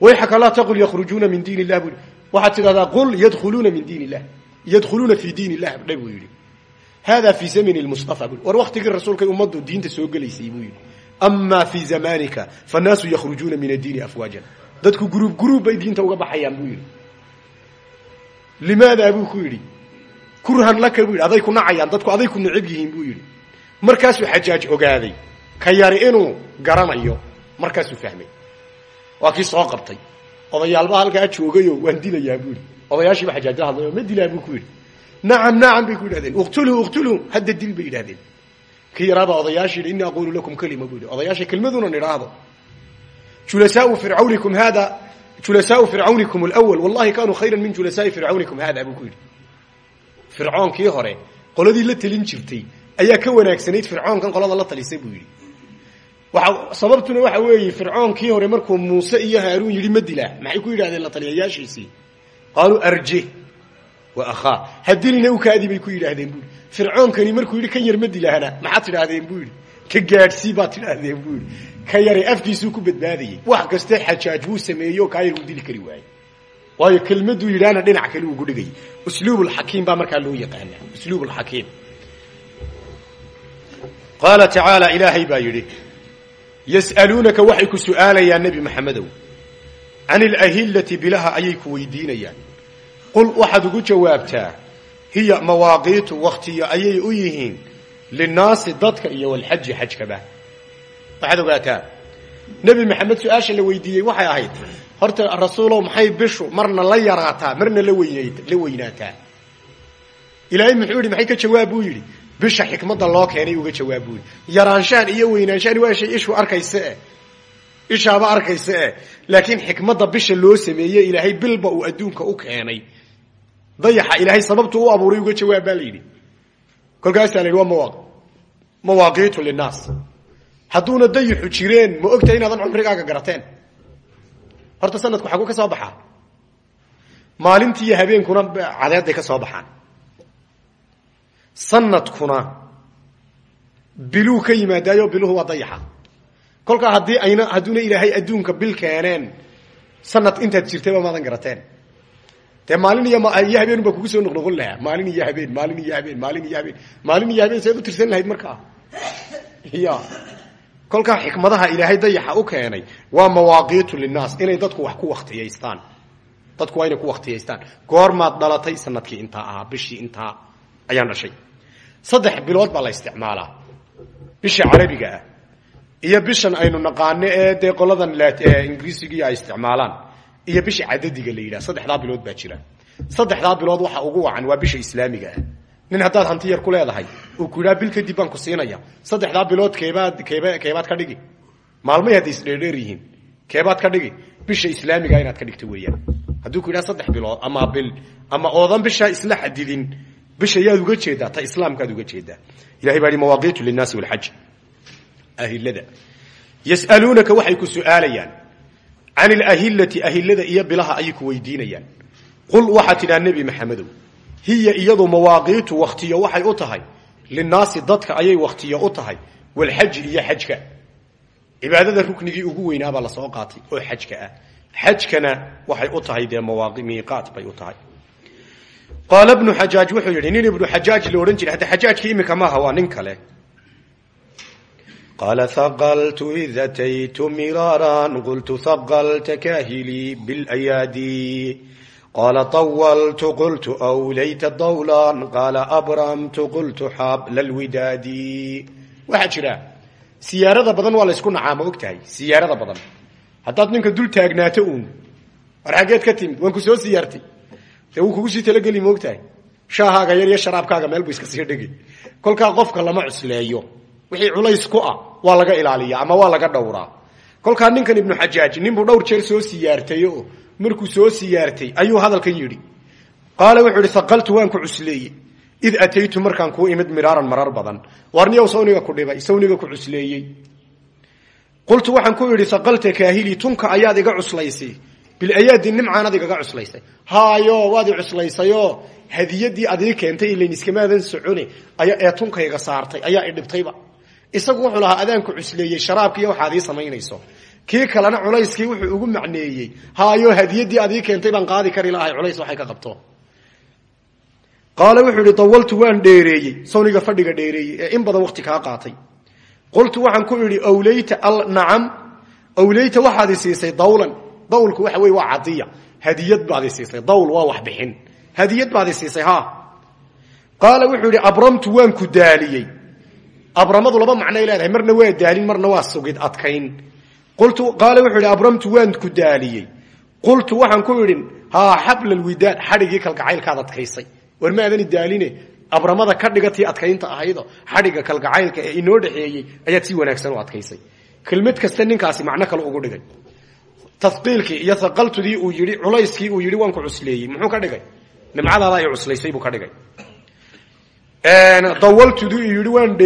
wayxaka laa taqul yakhrujuuna min diin illah buu waxaad tidhahdaa qul yadkhuluuna min diin illah yadkhuluuna fi diin illah dhe buu yidhi hada fi zamn mustafa bu war waktigii rasuulkay ummaddu diinta soo gelaysay buu yidhi ama fi zamanika fannaasu yakhrujuuna min addiini afwaajan dadku gruub gruub bay diinta uga baxayaan buu yidhi limaada buu ku yidhi kurhan laka buu yidhi aday ku nacayaan dadku aday ku necab yihiin buu yidhi. Markaasuu xajaaj ogaaday ka yari inuu garanayo. Markaasuu fahmay. Waa kii soo qabtay. Odayaalba halkaa joogayo waan dilayaa buu yidhi. Odayaashiiba xajaajla hadlayo ma dilaa buu ku yidhi. Nacam nacam bay ku yidhahdeen. Uqtuluu uqtuluu hadda dil bay yidhahdeen. Kii yaraabaa odayaasha yidhi ini aquulu lakum kalima buu yidhi. Odayaasha kelmadunan idhaahdo julasaau fircawnikum hada julasaau fircawnikum alawal wallahi kaanuu khayran min julasaai fircawnikum hada buu ku yidhi fircoonkii hore qoladii la telin jirtay ayaa ka wanaagsanayd fircoonkan qolada la talisay buu yidhi waa sababtuna waxa weeye fircoonkii hore markuu muuse iyo haaruun yidhi ma dilaa maxay ku yidhahdeen la taliyayaashiisii qaaluu arje wa akhaa hadilina ukaadi bay ku yidhaahdeen buu yidhi fircoonkani markuu yidhi kan yar ma dilahna maxaad tidhaahdeen buu yidhi ka gaadhsii baad tidhaahdeen buu yidhi ka yare afkiisuu ku badbaadayey wax kaste xajaaj wuu sameeyo kaa yar uu kari waayey. Waayo kelmaduu yidhaahna dhinac kale ugu dhigayay usluubulxakiim baa markaa loo yaqaana usluubulxakiim qaala tacaala ilaahay baa yidhi yas'aluunaka waxay ku su'aalayaan nebi maxamedow. Can alahillati bilaha ayay ku weydiinayaan. Qul waxaad ugu jawaabtaa hiya mawaaqiitu wakhtiyo ayay u yihiin linnaasi dadka iyo walxaji xajkaba waxaad ogaataa nebi maxamed su'aasha la weydiiyey waxay ahayd horta rasuulow maxay bishu marna la yaraataa marna la weyn la weynaataa? Ilaahay muxuu yidhi ka jawaab buu yidhi? Bisha xikmadda loo keenay uga jawaab buu yidhi. Yaraanshaan iyo weynaanshaan waa shay ishu arkaysae ishaaba arkaysa eh. Laakiin xikmadda bisha loo sameeyey ilaahay bilba uu adduunka u keenay. Dayaxa ilaahay sababtu u abuuray uga jawaab baa la yidhi. Kolkaasaa la yidhi waa mawa mawaaqiitu linnaas hadduuna dayaxu jireen ma ogtahay inaadan cumrigaaga garateen. Horta sanadku xaguu ka soo baxaa maalintii iyo habeenkuna cadeeday ka soo baxaan. Sanadkuna biluu yimaadaayo biluhu waa dayaxa. Kolkaa haddii ayna hadduuna ilaahay adduunka bil keeneen sanad intaad jirtayba maadan garateen. Dee maalin iyo iyo habeen baa kugu soo noqnoqon lahaa. Maalin iyo habeen maalin iyo habeen maalin iyo habeen maalin iyo habeen seed u tirsan lahayd markaa. Ya kolkaa xikmadaha ilaahay dayaxa u keenay waa mawaaqiitu linnaas inay dadku wax ku waktiyaystaan dadku waa inay ku waktiyaystaan goormaad dhalatay sannadkii intaa ahaa bishii intaa ayaan dhashay. Saddex bilood baa la isticmaalaa bisha carabiga ah iyo bishan aynu naqaano ee dee qoladan ingiriisigii ay isticmaalaan iyo bisha cadadiga la yidhaha saddexdaa bilood baa jira. Saddexdaa bilood waxa ugu wacan waa bisha islaamiga ah. Nin haddaad hanti yar ku leedahay uu ku yidhaha bil kadib baan ku siinaya. Saddexdaa bilood keebaad keeb keebaad ka dhigi. Maalmay hadday isdheerdheer yihiin. Keebaad ka dhigi. Bisha islaamiga inaad ka dhigto weeyaan. Hadduu ku saddex bilood ama bil ama oodan bishaa isla xadidin bisha yaad uga jeedaa ta islaamkaad uga jeedaa. Ilahay baa hi mawaaqiitu linnaasi walxaj ahilada yas'aluunaka waxay ku su'aalayaan. Can ilahilati ahilada iyo bilaha ayay ku weydiinayaan. Qul waxaa tidhaha nebi maxamedow hiya iyadu mawaaqiitu wakhtiyo waxay u tahay linnaasi dadka ayay wakhtiyo u tahay walxaji iyo xajka cibaadada ruknigii ugu weynaabaa la soo qaatay oo xajka ah xajkana waxay u tahay dee miiqaat bay u tahay qaala bnu xajaaj wuxuu yidhi nin ibnu xajaaj la odhan jiray hadda xajaajka imika maaha waa nin kale qaala haqaltu id ataytu miraaran qultu haqalta kaahilii bilayaadi qaala طawaltu qultu awlayta dawlan qaala abramtu qultu xabla lwidaadi waxaa jira siyaarada badan waa laysku nacaa ma og tahay siyaarada badan haddaad ninka dul taagnaato uun war xaggeed ka timid waan ku soo siyaartay dee wuu kugu sii talageli ma og tahay shaahaaga yar iyo sharaabkaaga meel bu iska sii dhigi kolkaa qofka lama cusleeyo wixii culays ku ah waa laga ilaaliya ama waa markuu soo siyaartay ayuu hadalkan yidhi. Qaala wuxuu ihi waan ku cusleeyey. Id ataytu markaan kuu imid miraaran marar badan. Warniyow sawniga ku dhibay sawniga ku cusleeyey. Qultu waxaan ku idhi haqalta kaahili tunka ayaad iga cuslaysay. Bilayaadi nimcaanad igaga cuslaysay. Haayo waad i cuslaysayoo hadiyadii adii keentay ilayn iskamaadan socone ee tunkayga saartay ayaa i dhibtayba. Isagu wuxuu lahaa adaanku cusleeyey sharaabkiiyo waxaad ii samaynayso kii kalena culayskii wuxuu ugu macneeyey. Haayo hadiyadii adii keentay baan qaadi kari lahay culays waxay ka qabto. Qaala wuxuu ihi waan dheereeyey sawniga fadhiga dheereeyey ee in badan waqti kaa qaatay. Qultu waxaan ku idhi awlayta nacam awlayta waxaad siisay dawlan. Dawlku waxa wey waa hadiyad baad siisay dawl waa wax bixin. Hadiyad baad siisay ha qaala wuxuu abramtu waan ku daaliyey. Abramadu laba macnoay leedahay marna waa daalin marna waa sugid adkayn qaala wuxuu idhi abramtu waan ku daaliyey. Qultu waxaan ku idhi haa xabla lwidaad xadhigii kalgacaylkaad adkaysay. War ma aadani daaline? Abramada ka dhigatii adkaynta ahaydo xadhigga kalgacaylka ee inoo dhexeeyey ayaad si wanaagsan u adkaysay. Kelmad kasta ninkaasi macno kale ugu dhigay. Taqiilkii iyo aqaltudii uu yii culayskii uu yidhi waan ku cusleeyey. Muxuu ka dhigay? Nimcadaada ay cuslaysay buu ka dhigay. Dawaltudii uu yidhi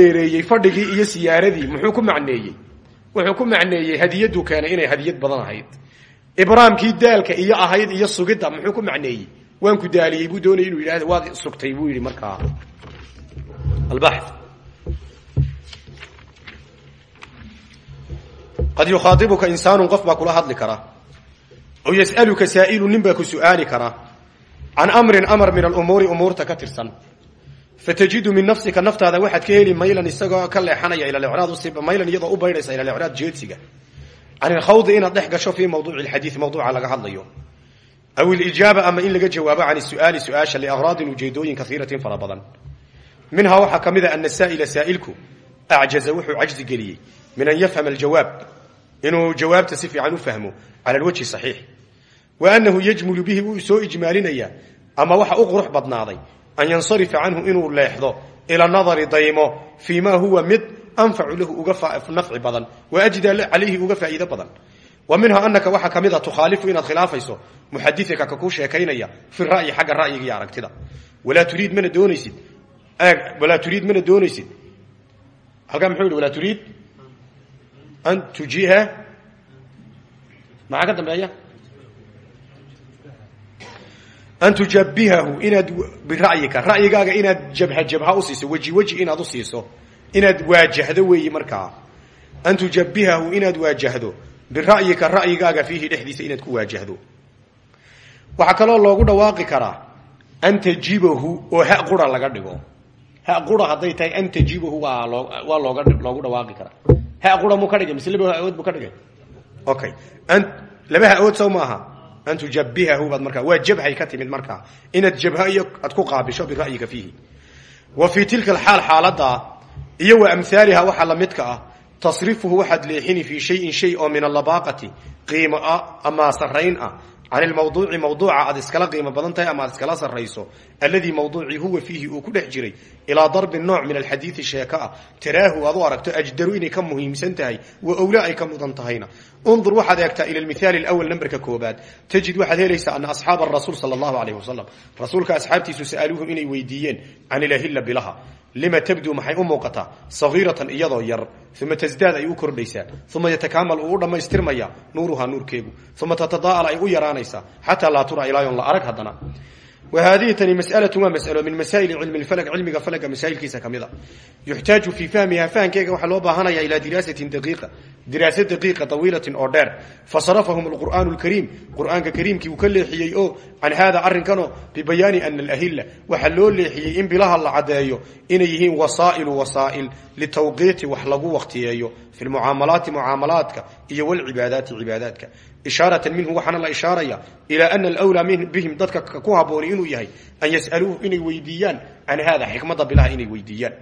wuxuu ku macneeyey hadiyaduu keenay inay hadiyad badan ahayd. Ibraamkii daalka iyo ahayd iyo sugidda muxuu ku macneeyey? Waan ku daaliyey buu doonayay inuu yidhahdo waad sugtay buu yidhi markaa. Qad yukhaaibuka insaanu qof kula hadli kara. Aw yas'aluka saa'ilu nin ku su'aali kara. Can amrin amar min alumuuri umuurta ka tirsan fatajidu min nafsika naftaada waxaad ka heli maylan isagoo ka leexanaya ila icraad maylan iyadoo u baydhaysa ila icraad jeedsiga can ilkhawdi inaad dhex gasho fii mawduuci lxadiid mawduuca laga hadlayo aw ilijaaba ama in laga jawaabo can su'aali su'aasha liaghraadin ujeedooyin kaiiratin fara badan minhaa waxaa ka mid a ana saa'ila saa'ilku acjaza min an yafhama aljawaab inuu jawaabta si fiican u fahmo cala alwajhi saxiix wa annahu yajmulu bihi wuu soo ama waxa u qurux badnaaday an yansarifa canhu inuu leexdo ila nadari daymo fii huwa mid anfacu lahu uga nafci badan wa ajda calayhi uga faa'iido badan. Wa minha anaka waxaa ka mid a tukhaalifu inaad khilaafayso muxadidka ka kuu sheekaynaya fi ra'yi xagga ra'yiga iyo aragtida. Walaa turiid mana doonaysid. Walaa turiid mana doonaysid. Halkaa muxuu yihi walaa turiid an tujiha maxaa ka an tujabihahu inaad bira'yika ra'yigaaga inaad jabha jabha usiiso weji weji inaad usiiso inaad waajahdo weeyi markaa an tujabihahu inaad waajahdo bira'yika ra'yigaaga fiihi dhexdiisa inaad ku waajahdo. Waxaa kaloo loogu dhawaaqi karaa an tajibahu oo ha qura laga dhigo. Ha qura hadday tahay an tajibahu waa loo waa looga loogu dhawaaqi karaa. Ha qura muu ka dhigay mise an tujabihahu baad markaa waa jabhay ka timid markaa inaad jabha iyo aad ku qaabisho bira'yika fiihi wa fii tilka alxaal xaaladaa iyo wa amhaaliha waxaa lamidka ah tasrifuhu waxaad leexini fii shayin shay oo min alabaaqati qiimo ah ama sarayn ah can ilmawduuci mawduuca aad iskala qiimo badan tahay ama aad iskala sarrayso alladii mawduucii huwa fiihi uu ku dhex jiray ilaa darbi nooc min alxadiidi sheeko ah taraahu aad u aragto ajdaru inay ka muhiimsan tahay wa owla ay ka mudan tahayna undur waxaad eegtaa ila almithaali alawal namberka koobaad tajid waxaad helaysaa ana asxaaba arasuul sala allahu alayh wasalam rasuulka asxaabtiisu sa'aluuhum inay weydiiyeen can ilahilla bilaha lima tabduu maxay u muuqataa sagiiratan iyadoo yar. Uma tasdaad ay u kordhaysaa. Uma yatakaamal uu u dhammaystirmaya nuuruhaa nuurkeegu. Uma tatadaa'al ay u yaraanaysaa. Xataa laa tura ilaayon la arag haddana wa haadihi tani mas'alatu waa mas'alo min masaa'ili cilmi lfalg cilmiga falga masaa'ilkiisa ka mid a yuxtaaju fii fahmiha fahamkeega waxaa loo baahanaya ilaa diraasatin daqiiqa diraasa daqiiqa tawiilatin oo dheer fasarafahum alqur'aanu lkariim qur'aanka kariimkii uu ka leexiyey oo can haada arrinkanoo bibayaani ana alahilla waxaa loo leexiyey in bilaha la caddeeyo inay yihiin wasaa'ilu wasaa'il litawqiiti wax lagu waqtiyeeyo fi lmucaamalaati mucaamalaadka iyo walcibaadaati cibaadaadka ishaaratan minhu waxaana la ishaaraya ilaa ana alwlaa bihim dadka ku habooni inuu yahay an yas'aluuhu inay weydiiyaan can hada xikmadda bilaha inay weydiiyaan.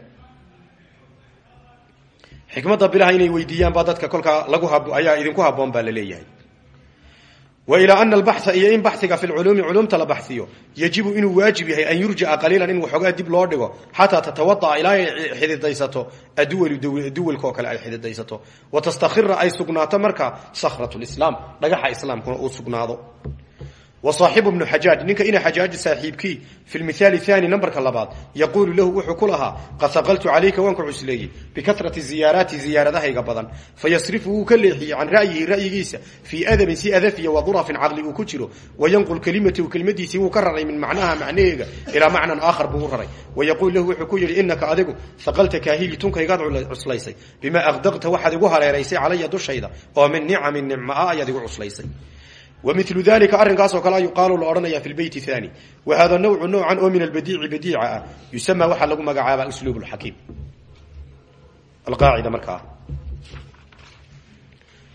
Xikmadda bilaha inay weydiiyaan baa dadka kolkaa lagu ayaa idinku haboon baa la leeyahay wa ilaa ana albaxa iyo in baxiga fi lculuumi culumta la baxiyo yajibu inuu waajib yahay an yurjaca qaliilan in waxoogaa dib loo dhigo xataa tatawada'a ilaa ay xididaysato aduwalu duwalka oo kale ay xididaysato wa tastakhira ay sugnaato markaa sakhratu lislaam dhagaxa islaamkuna uu sugnaado wa saaxibu bnu xajaaj ninka ina xajaaji saaxiibkii fi lmithaali thani nambarka labaad yaquulu lahu wuxuu ku lahaa qad saqaltu calayka waan ku cusleeyey bikasrati ziyaaraati ziyaaradahayga badan. Fayasrifu wuu ka leexiyey can ra'yihi ra'yigiisa fii adabin si adafiya wa durafin caqli uu ku jiro. Wayanqul kelimatahu kelimadiisii wuu ka raray min macnaha macnaheega ilaa macnan aakhar buu u raray. Wayaquul lahu wuxuu ku yidhi inaka adigu saqalta kaahili tunkaygaad cuslaysay. Bimaa aqdaqta waxaad igu hareeraysay calaya dushayda oo min nicamin nicma ah ayaad igu cuslaysay wmilu dalika arrinkaasoo kale yuqaalu la odhanaya fi lbeyt hani wa hada nawcu noocan oo min albadiici badiica ah yusama waxaa lagu magacaabaa usluub xakiim alqaacida markaa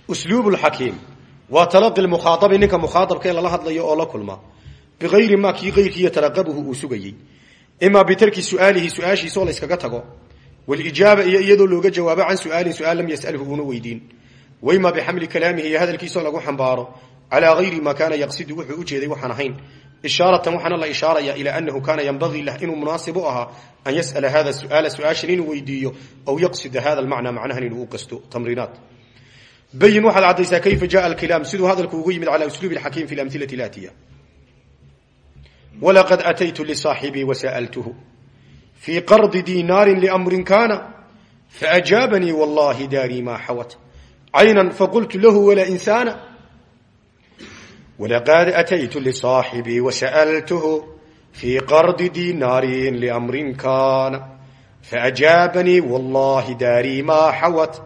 usluub lxakiim waa talaqi mukhaaabi ninka mukhaaabka ee lala hadlayo oo la kulma bigayri ma kii keyrkii yataraqabuhu uu sugayey imaa bitarki su'aalihi su'aashiisa oo la yskaga tago walijaaba iyo iyadoo looga jawaabo can su'aalin su'aal lam yasalhu uuna calaa gayri ma kaana yaqsidu wuxuu ujeeday waxaan ahayn. Ishaaratan waxaana la ishaaraya ilaa anahu kaana yanbagii lah inuu munaasib u ahaa an yas'ala hada su'aala su'aashan inuu weydiiyo aw yaqsida hada almacna macnahan inuu u qasto tamriinaat bayin waxaad caddaysaa kayfa jaa alkilaam? Siduu hadalku ugu yimid cala usluubi alxakiim fi lamhilati laatiya walaqad ataytu lisaaxibii wasa'altuhu fii qardi diinaarin liamrin kaana faajaabanii wallahi daarii maa xawat caynan faqultu lahu walaa insaana ولقد أتيت لصاحبي وسألته في قرض دينار لأمر كان فأجابني والله داري ما حوت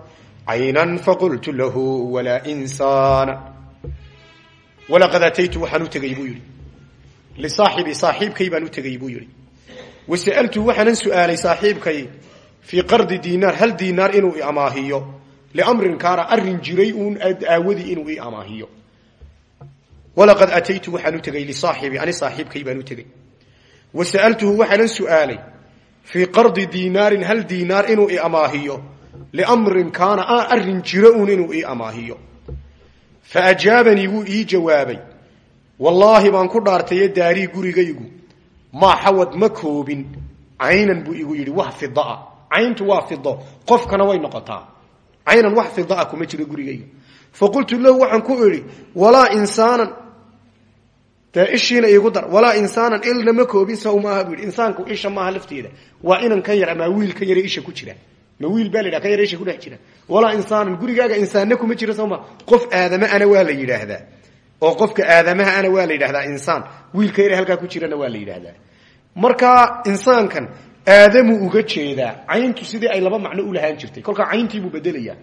عينا فقلت له ولا إنسان ولقد أتيت وحن تغيبو يري لصاحبي صاحبكي بانو تغيبو يري وسألت وحن سؤالي صاحبكي في قرض دينار هل دينار إنو إماهيو لأمر كان أرن جريء آودي إنو إماهيو walaqad ataytu waxaan u tegey lisaaxibi ani saaxiibkay baan u tegey wa sa'altuhu waxaanan su'aalay fii qardi diinaarin hal diinaar inuu i amaahiyo liamrin kaana aan arrin jiro uun inuu ii amaahiyo fa ajaabanii wuu ii jawaabay wallaahi baan ku dhaartaye daarii gurigaygu maa xawad ma koobin caynan buu igu yidhi wax fidaa cayntu waa fido qofkana way noqotaa caynan wax dee ishiina iigu dar. Walaa insaanan ilna ma koobin saw maaha bu yidhi insaanku isha maaha lafteeda. Waa inan ka yar ama wiil ka yare isha ku jira. Ma wiil baa la yidhaha ka yare isha kudhex jira. Walaa insaanan gurigaaga insaanna kuma jiro soo maa qof aadama ana waa la yidhaahdaa. Oo qofka aadamaha ana waa la yidhahdaa insaan. Wiilka yare halkaa ku jirana waa la yidhaahdaa. Markaa insaankan aadamuu uga jeedaa. Cayntu sidii ay laba macno u lahaan jirtay. Kolkaa cayntiibuu bedelayaa.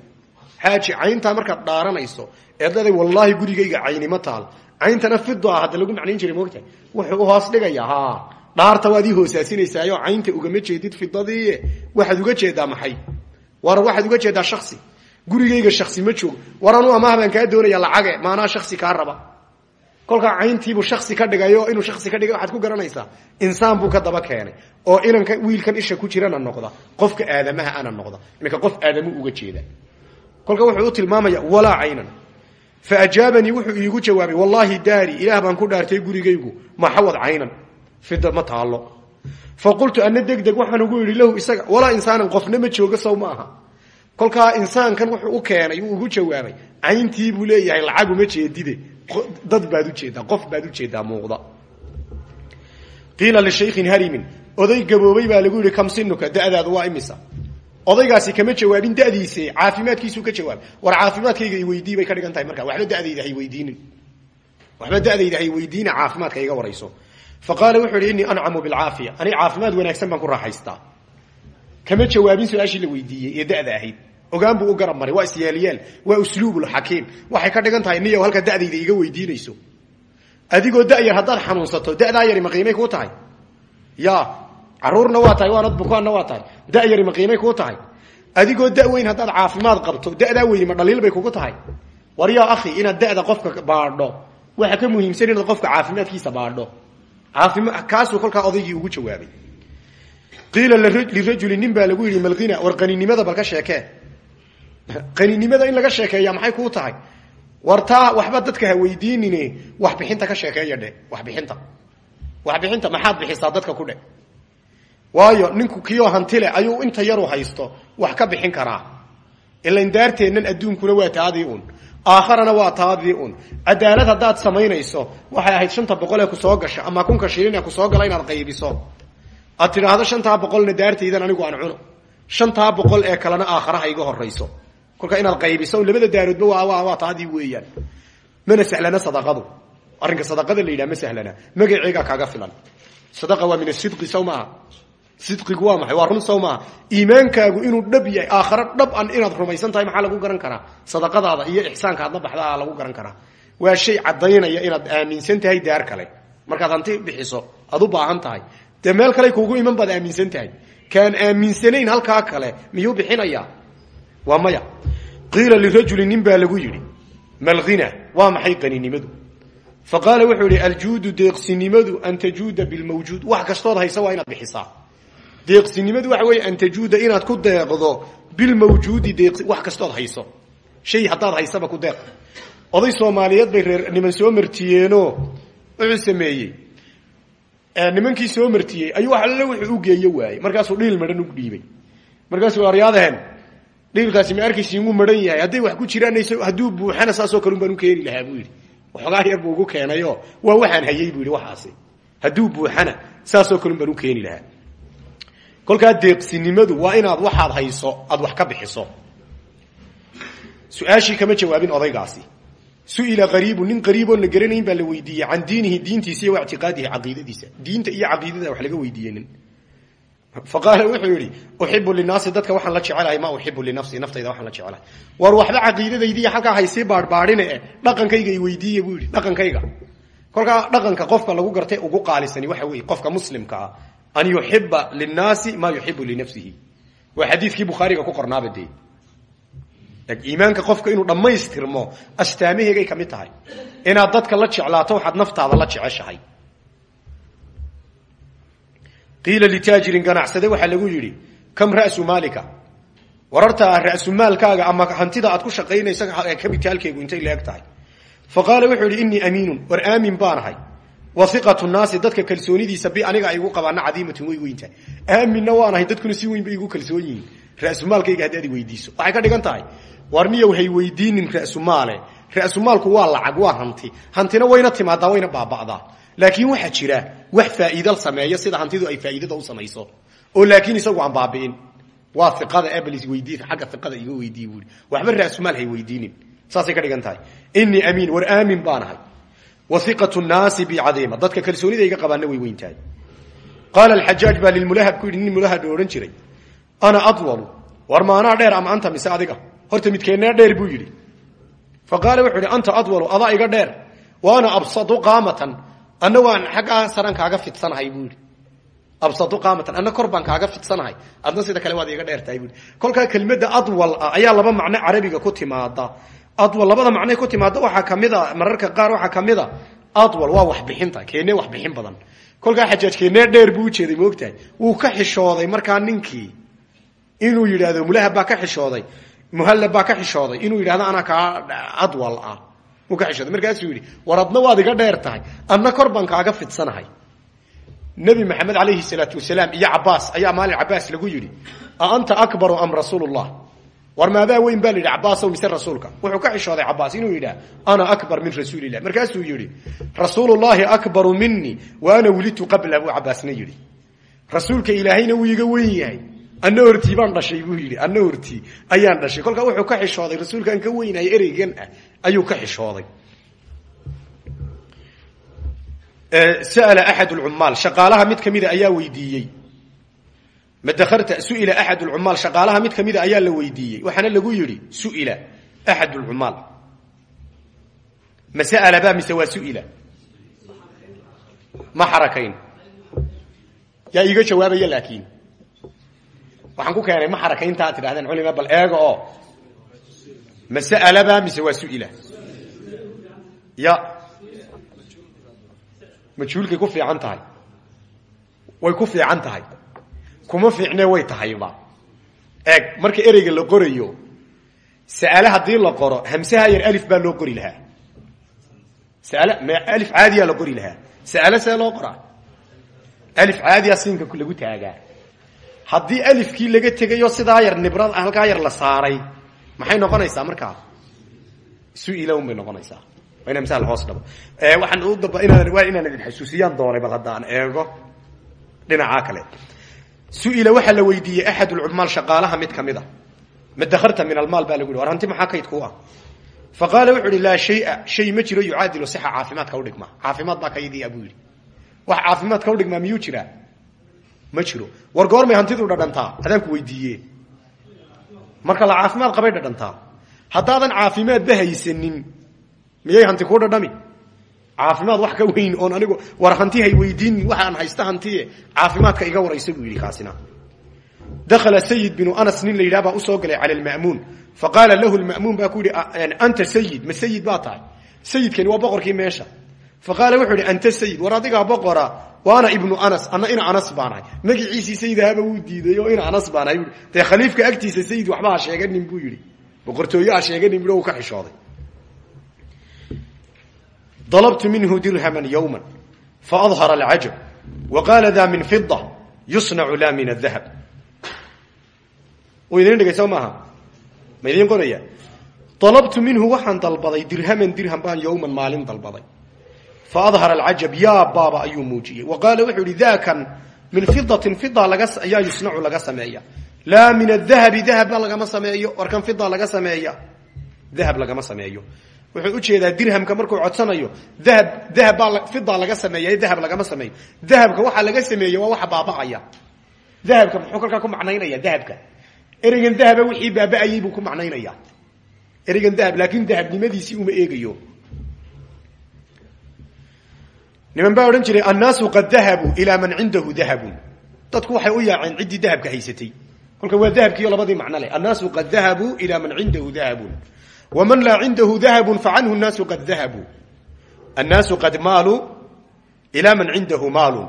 Xaaji cayntaa markaad dhaaranayso eedaday wallaahi gurigayga caynimo taal cayntana fido ah hadda lagu macnayn jiray moogtahay. Wuxuu uhoos dhigaya ha. Dhaarta waad ii hoosaasinaysaayoo caynta ugama jeedid fidadii waxaad uga jeedaa maxay? War waxaad uga jeedaa shaksi gurigayga shaksi ma joogo. War anuu amaah baan kaa doonaya lacage maanaa shaksi kaa raba. Kolkaa cayntiibuu shaksi ka dhigayo inuu shaksi ka dhigay waxaad ku garanaysaa insaan buu ka daba keenay. Oo inanka wiilkan isha ku jirana noqda qofka aadamaha ana noqda. Iminka qof aadamu uga jeeda. Kolka wuxuu u tilmaamaya walaa caynan fa ajaabanii wuxuu iigu jawaabay wallaahi daari ilaah baan ku dhaartay gurigaygu maxawad caynan fida ma taalo fa qultu ana deg deg waxaan ugu idhi lahu isaga walaa insaanan qofna ma joogo sow ma aha kolkaa insaankan wuxuu u keenay uu ugu jawaabay cayntii buu leeyahay lacaguma jeedide dad baad u jeedaa qof baad u jeedaa muuqda qiila lishaykhin harimin oday gaboobay baa lagu yihi kam sinuka da'daadu waa imisa odaygaasi kama jawaabin dadiise caafimaadkiisuu ka jawaabay war caafimaadkayga iweydii bay ka dhigan tahay markaa waxba dadayda hayweydiinin waxba dadayda hayweydiina caafimaadka iga warayso fa qaala wuxuu ihi innii ancamu bilcaafiya. Ani caafimaad wanaagsan baan ku raaxaystaa. Kama jawaabin su'aashii la weydiiyey ee da'da ahayd. Ogaan buu garab maray waa isyeelyeel waa usluubulxakiim waxay ka dhigan tahay halka da'dayda iga weydiinayso. Adigoo da'yar haddaad xanuunsato da'daa yari ma qiimay kuu tahay? Ya caruurna waa tahay waanad bukaanna waa tahay. Da'yari ma qiimay kuu tahay. Adigoo da weyn caafimaad qabto da'daa weyni ma dhaliil bay kugu tahay. War yaa akhi inaad da'da qofka baadho waxa ka muhiimsan inaad qofka caafimaadkiisa baadho. Kaasuu kolkaa odaygii ugu jawaabay. Qiila lirajuli nin lagu yidhi malqina war qaninimada bal sheekee qaninimada in laga sheekeeya maxay kuu tahay? War taa waxba dadka ha weydiinine waxbixinta ka sheekeeya dhe waxbixinta waxbixinta maxaad bixisaa dadka ku dhe waayo ninku kioo hantile ayuu inta yaru haysto wax ka bixin karaa ilan daarteennan adduunkuna waa taadii un aakharana waa taadii un cadaalad haddaad samaynayso waxay ahayd shanta boqol ee ku soo gasha ama kunka shilin ee ku soo gala inaad qaybiso. Aad tidhaahdo shantaa daartaydan anigu aan cuno. Shantaa boqol ee kalena aakharaha iga horayso kolka inaad qaybiso labada daaroodba waa taadii weeyaan. Mana sahlana sadaqadu. Arrinka sadaqada la ma sahlana. Magaceegaa kaaga filan. Sadaqa waa min asidqi sidqigu waa maxay? Waa run sow maaha iimaankaagu inuu dhab yahay aakhare dhab an inaad rumaysan tahay maxaa lagu garan karaa? Sadaqadaada iyo ixsaanka baxdaa lagu garan karaa. Waa shay caddaynaya inaad aaminsan tahay daar kale. Markaad hanti bixiso aad u baahan tahay. Dee meel kale kuugu iman baad aaminsan tahay. Kaan aaminsanayn halkaa kale miyuu bixinayaa? Waa maya. Qiila lirajuli nin baa lagu yidhi malghina waa maxay qaninimadu? Fa qaala wuxuu yihi aljuudu deeqsinimadu an tajuuda bilmawjuud. Wax kastood haysa waa inaad bixisaa deeqsinimadu waxa weeye an inaad ku deeqdo bilmawjuudi deeq wax kastood hayso. Shay haddaad haysaba ku deeq. Oday soomaaliyeed bay reer niman soo martiyeenoo wuxuu sameeyey. Nimankii soo martiyey ayuu wax alle wuxuu u geeyo waayey markaasuu dhiil madhan u dhiibay. Markaasuu aryaadaheen dhiilkaasi ma arkaysi inuu madhan yahay. Hadday wax ku jiraan hadduu buuxana saasoo kale un baan u keeni lahaa buu yidhi. Yar buu ugu keenayo. Waa waxaan hayey buu waxaasi. Hadduu buuxana saasoo kale un baan u keeni lahaa kolkaa deeqsinimadu waa inaad waxaad hayso aad wax ka bixiso. Su'aashii kama jawaabin odaygaasi. Su'ila qariibu nin qariiboon la garanayn baa la weydiiyey can diinihi diintiisa iyo ictiqaadihi caqiidadiisa. Diinta iyo caqiidada wax laga weydiiyey nin. Fa wuxuu yidhi uxibu linaasi dadka waxaan la jecelahay ma uxibu linafsii naftayda waxaan la jecelahay war waxba caqiidadaydiiy halkaa haysii baadhbaadhine e dhaqankayga i weydiiye buu yidhi dhaqankayga. Kolkaa dhaqanka qofka lagu gartay ugu qaalisani waxa weeye qofka muslimka ah an yuxiba linaasi maa yuxibu linafsihi waa xadiidkii bukhaariga ku qornaaba dee. Iimaanka qofka inuu dhammaystirmo astaamaheegay ka mid tahay. Inaad dadka la jeclaato waxaad naftaada la jeceshahay. Qiila litaajirin ganacsade waxaa lagu yidhi kam ra'su maalika? Warartaa ra'su maalkaaga ama hantida aad ku shaqaynaysa kabitaalkeegu intay leeg tahay. Wuxuu yidhi innii amiinun war aamin baanahay wa iqatu naasi dadka kalsoonidiisa bi aniga ay igu qabaana cadiimatun way weyntahay aaminna waanahay dadkuna si weyn bay igu kalsoon yihiin rasumaalkayga haddi ad weydiiso. Waxay ka dhigan tahay hay weydiinin rasumaale rasumaalku waa lacag waa hanti. Hantina wayna timaadaa wayna baaba'daa. Laakiin waxaa jira wax faa'iidal sameeya sida hantidu ay faa'iidada u samayso. Oo laakiin isagu aan baabi'in. Waa iqada eblis weydii xagga iqada iga weydiiye buui waxba rasumaal hay weydiinin. Saasay ka dhigan tahay. Inii war aamin baanahay wa iqatu naasi bi cadiima dadka kalsoonida iga qabaana way weyn tahay. Qaala alxajaaj baa lilmulahab ku yidhi nin mulahab odhan jiray. Ana adwalu. War maanaa dheer ama anta mise adiga? Horta midkeennaa dheer buu yidhi. Fa qaala wuxuu yidhi anta adwalu adaa iga dheer. Wa ana absadu qaamatan. Anna waan xaggaa saran kaaga fidsanahay buu yidhi. Absadu qaamatan. Anna kor baan adwal labada macnoy ku timaada waxaa kamida mararka qaar waxaa kamida adwal waa waxbixinta keene waxbixin badan kolkaa xajaaj dheer buu ujeeday moogtahay wuu ka xishooday markaa ninkii inuu yidhaahdo mulahab baa ka xishooday muhallab baa ka xishooday inuu yidhahdo anaa kaa adwal ah uu ka xishooday markaasuu yidhi war adna waad iga dheer tahay adna kor kaaga fidsanahay nebi maxamed alayhi salaatu wasalaam iyo cabaas ayaa maalin cabaas lagu yidhi anta akbaru am rasuul war maadaa weyn baa la yidhi cabaasow mise rasuulka. Wuxuu ka xishooday cabaas inuu yidhah ana akbar min rasuulilah markaasuu yidhi rasuulullahi akbaru minii wa ana wulidtu qabla buu cabaasna yidhi. Rasuulka ilaahayna wuu iga weyn yahay. Anna hortii baan dhashay buu yidhi. Anna hortii ayaan dhashay. Kolkaa wuxuu ka xishooday rasuulkaan ka weynahay ereygan ah ayuu ka xishooday sa'ala axad lcummaal shaqaalaha mid kamida ayaa weydiiyey madakarta su'ila axad lcummaal shaqaalaha mid kamida ayaa la weydiiyey. Waxaana lagu yidhi su'ila axad lcummaal ma sa'ala ba mise waa su'ila? Ma xarakayn yaa iiga jawaabaya laakiin. Waxaan ku keenay ma xarakaynta ad tidhahdeen culima bal eega oo. Ma sa'alaba mise waa su'ila? Ya. Majhuulkay ku fiican way ku fiican kuma fiicne way tahayba. Eeg marka ereyga la qorayo sa'ale haddii la qoro hamsaha yar alif baa loo qori lahaa. Sa'ale m alif caadiyaa la qori lahaa. Sa'ale see loo qoraa. Alif caadiya siinka lagu taagaa. Haddii alifkii laga tegayo sidaa yar nibrad halkaa yar la saaray maxay noqonaysaa markaa? Su'ila un bay noqonaysaa. Waa ina misal hoos dhabo. Waxaan u daba inaan waa inaan idin xasuusiyaan doonay bal haddaan eego dhinacaa kale su'ila waxaa la weydiiyey axad ulcummaal shaqaalaha mid ka mid a ma dakarta min almaal baa lagu yhi war hanti maxaa kayd ku ah? Fa qaala wuxu uhi laa shaya shay ma jiro yucaadilu sixa caafimaadka udhigma caafimaad baa kaydii abuu yidhi. Wax caafimaadka marka la caafimaad qabay dhadhantaa. Haddaadan caafimaadba haysanin miyay hanti ku dhadhami caafimaad wax ka weyn oon anigu war hanti hay weydiinin waxaan haysta hantiye caafimaadka iga waraysa buu kaasina. Dakhala sayid binu anas nin la u soo galay cala lma'muun faqaala lahu lma'muun baa ku yidhi anta sayid ma sayid baa tahay. Sayidkani waa boqorkii meesha. Faqaala wuxuu yidhi anta sayid war boqora waana ibnu anas. Anna ina anas baanahay magiciisii sayidahaba wuu diiday oo ina anas baanahay dee khaliifka agtiisa sayid waxba ha sheeganin buu yidhi. Boqortooye ha sheeganin bui ka xishooday dalabtu minhu dirhaman yowma faadhara alcajab wa qaala da min fida yusnacu la min adahab u idin dhigay soo maaha ma idiin qoraya dalabtu minhu waxaan dalbaday dirhaman dirham baan yowman maalin dalbaday faadhara alcajab yaa baaba ayuu muujiyey wa qaala wuxuu yihi dakan min fidatin fida ayaa yusnacu laga sameeya laa min adahabi dahabba lagama sameeyo warkan fida laga sameeya dahab lagama sameeyo wuxuu u jeedaa dirhamka markuu codsanayo dahab dahab baa fida laga sameeya dahab lagama sameeyo. Dahabka waxaa laga sameeye waa waxa baaba'aya. Dahabka muxuu kolkaa ku macnaynaya dahabka? Ereygan dahaba wixii baaba'ayay buu ku macnaynaya. Ereygan dahab laakin dahabnimadiisii uma eegayo. Niman baa odhan jiray annaasu qad dahabuu ilaa man cindahu dahabun. Dadku waxay u yaaceen ciddii dahabka haysatay. Kolka waa dahabkiiyo labadii macno leh. Annaasu qad dahabuu ilaa man cindahu dahabun waman laa cindahu dahabun facanhu nnaasu qad dahabuu annaasu qad maaluu ilaa man cindahu maalun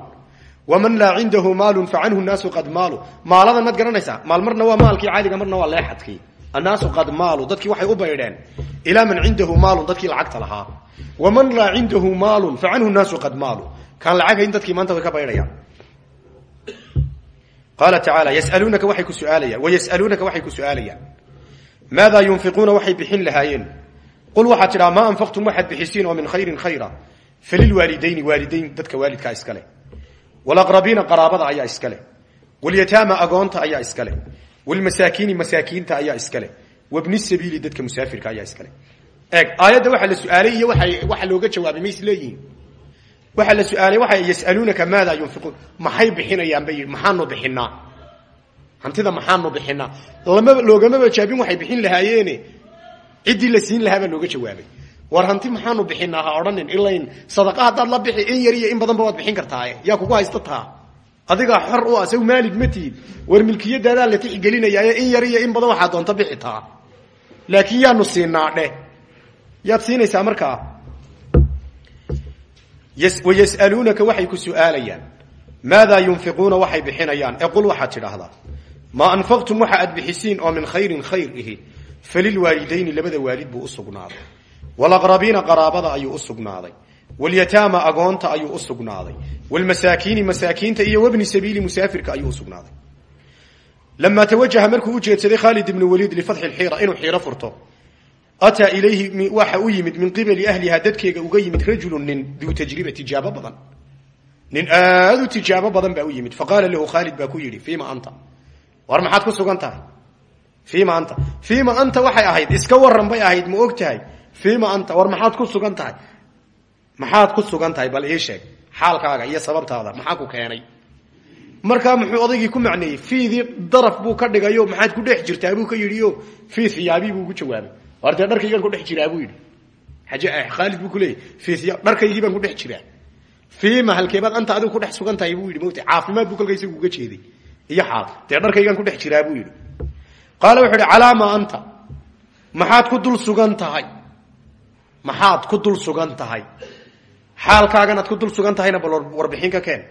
waman laa cindahu maalun facanhu nnaasu qad maaluu maaladan maad garanaysaa maal marna waa maalkii caadiga marna waa leexadkii annaasu qad maaluu dadkii waxay u baydheen ilaa man cindahu maalun dadkii lacagta lahaa waman laa cindahu maalun facanhu nnaasu qad maaluu kaan lacaghayn dadkii maanta way ka baydhayaan qaala tacaala yasaluunaka waxay ku su'aalayaan maadaa yunfiquuna waxay bixin lahaayeen qul waxaad tidhaha maa anfaqtum waxaad bixisiin oo min khayrin khayra falilwaalidayni waalidayn dadka waalidkaa iska leh walaqrabiina qaraabada ayaa iska leh walyataama agoonta ayaa iska leh walmasaakiini masaakiinta ayaa iska leh wabni sabiili dadka musaafirka ayaa iska leh eeg aayadda waxaa la su'aalay iyo waa waxa looga jawaabay mays leeyihiin waxaa la su'aalay waxa yasaluunaka maadaa yunfiquun maxay bixinayaan bay yidhi maxaanu bixinaa hantida maxaanu bixinaa. Loogamaba jaabin waxay bixin lahaayeene ciddii la siin lahaa looga jawaabay. War hanti maxaanu bixinaa ha ilayn sadaqa haddaad la bixi in yar iyo in badanba waad bixin kartaaye yaa kugu haysta taa. Adigaa u ah maalig ma war milkiyadaadaa la tixgelinayaaye in yar iyo in badan waxaa doonta bixi taa. Laakiin yaanu siinaa dheh. Yaad siinaysaa markaa. Wayas'aluunaka waxay ku su'aalayaan. Maadaa yunfiquuna waxay bixinayaan. Ee qul waxaad maa anfaqtum waxa aad bixisiin oo min khayrin khayr ihi falilwaalidayni labada waalid buu usugnaaday walaqrabiina qaraabada ayuu usugnaaday walyataama agoonta ayuu usugnaaday wlmasaakiini masaakiinta iyo wabni sabiili musaafirka ayuu usugnaaday lamaa tawajaha markuu u jeedsaday khaalid ibnu waliid lifatxi lxiira inuu xiiro furto ataa ilayhi waxa u yimid min qibali ahlihaa dadkeega uga yimid rajulu nin duu tajriba tijaabo badan. Nin aad u badan baa u yimid. Faqaala lahu khaalid baa ku yidhi fima anta war maxaad ku sugan tahay? Fima anta. Fima anta waxay ahayd iska waran ahayd ma og fima anta war maxaad ku sugan tahay? Maxaad ku sugan tahay bal ii sheeg. Xaalkaaga iyo sababtaada maxaa ku keenay? Markaa muxuu odaygii ku macneeyey fiidii daraf buu ka dhigayo maxaad ku dhex jirtaa buu ka yidhi o fii buu ugu jawaabay. War dee dharkaygaan ku dhex jiraa buu yidhi. Khaalid buu kuleeyay i dharkaygii baan ku dhex jiraa. Fiima halkeebaad anta adigu ku dhex sugan tahay buu yidhi mota caafimaad buu kolka isagu jeeday iyo xaal. Dee dharkaygaan ku dhex jiraa buu yidhi. Qaala wuxuu yidhi calaa maa anta? Maxaad ku dul sugan tahay? Maxaad ku dul sugan tahay? Xaalkaaganaad ku dul sugan tahayna bal warbixin ka keen.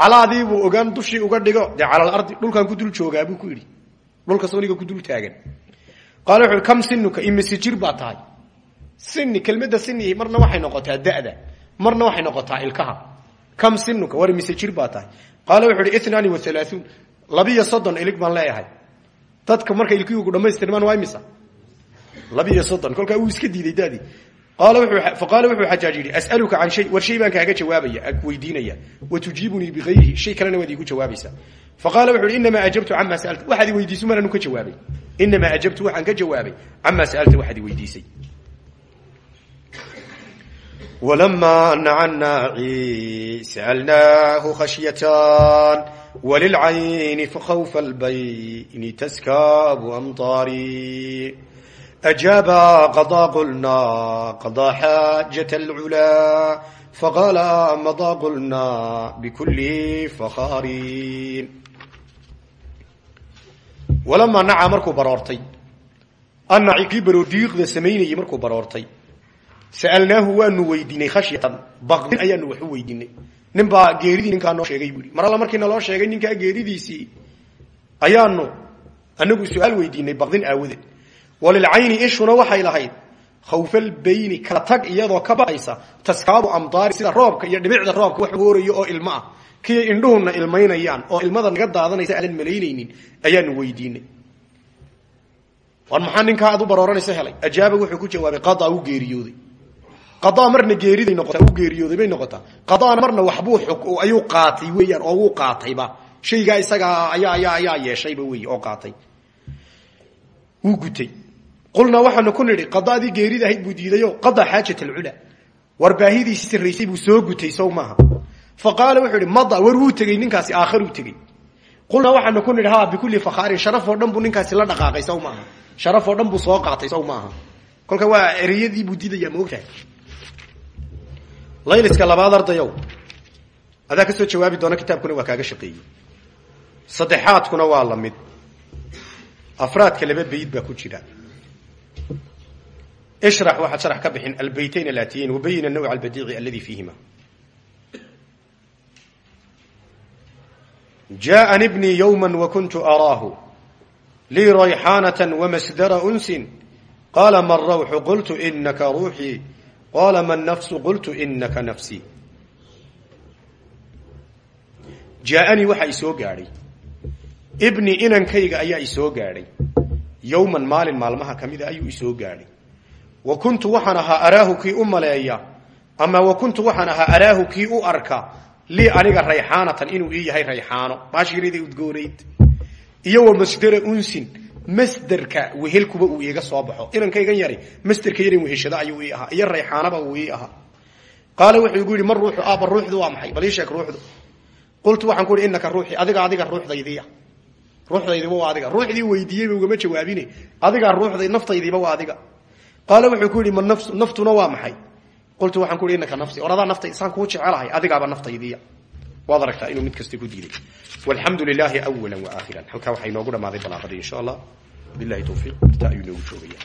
Calaadii buu ogaan dushii uga dhigo. Dee cala alardi dhulkaan ku dul joogaa buu ku yidhi. Dhulka soniga ku dul taagan. Qaala wuxu uhi kam sinuka imise jir baa tahay. Sini kelmadda sini marna waxay noqotaa da'da. Marna waxay noqotaa ilkaha kam sinuka war imise jir baa tahay. Qaala wuxu uhi inaani wa halaaثuun labiyo soddon ilig baan leeyahay. Dadka markay ilkihigu dhamaystirmaan waa imisa labiyo soddon kolkaa wuu iska diiday dadii faqaala wuxuu xajaaj yidhi as'aluka can shay war shay baan kaaga jawaabaya weydiinaya. Wa tujiibunii bigayrihi. Shay kalena waad iigu jawaabaysaa faqaala wuxu uhi inamaa ajabtu camaa sa'alta. Waxaad i weydiiso maranu ka jawaabay inamaa ajabtu waxaan ka jawaabay camaa sa'alta waxaad i weydiisay wlama naca naaci sa'alnaahu khashyatan walilcayni fakhawfa albayni taskaabu amطaari أجابا قضى قلنا قضى حاجة العلا فقال مضى قلنا بكل فخار ولما نعى markuu baroortay النaci kii baroodiiqda samaynayay markuu baroortay sa'alnaahu waanu weydiinay khashyatan baqdin ayaanu wax u weydiinay geeridii ninkaa noo sheegay buui mar alla markii naloo sheegay ninkaa geeridiisii ayaanu anagu su'aal weydiinay baqdin aawadeed walilcayni ishuna waxay lahayd khawfalbayni kala tag iyadoo ka baqaysa taskaabu amdaari sida roobka iyo dhibicda roobka wax hoorayo oo ilmo ah kii indhuhuna ilmaynayaan oo ilmada naga daadanaysa aadan malaynaynin ayaanu weydiinay war maxaa ninkaa aad u barooranaysa helay ajaaba wuxuu ku jawaabay qadaa u geeriyooday qadaa marna geeriday noqotaa u geeriyooday bay noqotaa. Qadaana marna waxbuu ayuu qaatay weeyaan oo wuu qaatayba shaygaa isagaa ayaa ayaa ayaa yeeshayba wey oo qaatay. Wuu gutay. Qulnaa waxaanu ku nidhi qadaadii geerida ahayd buu diidayo qadaa xaajat alcula war baahidiisi siraysay buu soo gutay sow maaha. Fa wuxuu ihi mada war wuu tegey ninkaasi aakharuu tegey. Qulnaa waxaanu ku nidhi ha bikulli fakhaarin sharaf oo dhan buu ninkaasi la dhaqaaqay sow maaha. Sharaf oo dhan buu soo qaatay sow maaha. Kolka waa ereyadii buu diidayaa ma ogtahay layliska labaad ardayow. Adaa ka jawaabi doona kitaabkuna waa kaaga shaqeeyey. Saddexaadkuna waa la mid. Afraadka laba bayd baa ku jira. Ishrax waxaad sharax ka bixin albaytayn alaatiyayn wabayin anawc albadiici aladi fiihima jaءani bnii ywma wakuntu araahu lii rayxaanaة wamasdara unsin. Qaala ma rawxu qultu inaka ruuxii qaala ma nafsu qultu inaka nafsii jaaanii waxaa isoo gaadhay ibni inankayga ayaa isoo gaadhay yowman maalin maalmaha ka mida ayuu isoo gaadhay wa kuntu waxaan ahaa araahu kii u maleeya ama wa kuntu waxaan ahaa araahu kii u arka lii aniga rayxaanatan inuu yahay rayxaano baashirada udgoonayd iyo wa masdera unsin masderka wehelkuba uu iiga soo baxo. Inankaygan yari masderka yaran weheshado ayuu ii ahaa. Iyo rayxaanaba uu ii ahaa. Qaala wuxuu igu yidhi ruuxu aaba ruuxdu waa maxay? Bal ii sheeg ruuxdu. Qultu waxaan ku ihi inaka ruuxii adiga adiga ruuxdaydiya. Ruuxdaydiba waa adiga. Ruuxdii weydiiyeyba ugama jawaabine. Adigaa ruuxday naftaydiiba waa adiga. Qaala wuxuu ku yidhi ma nafsu naftuna waa maxay? Qultu waxaan ku ihi inaka nafsi. Or naftay isaan kuu jecelahay adigaaba naftaydiya waad aragtaa inuu mid kasta ku diiday. Walxamdu lilaahi awala waaakhiran halkaa waxaa inoogu dhamaaday balaaqadii insha allah. Bilahi tawfiiq. Inta ayuu inoogu joogaya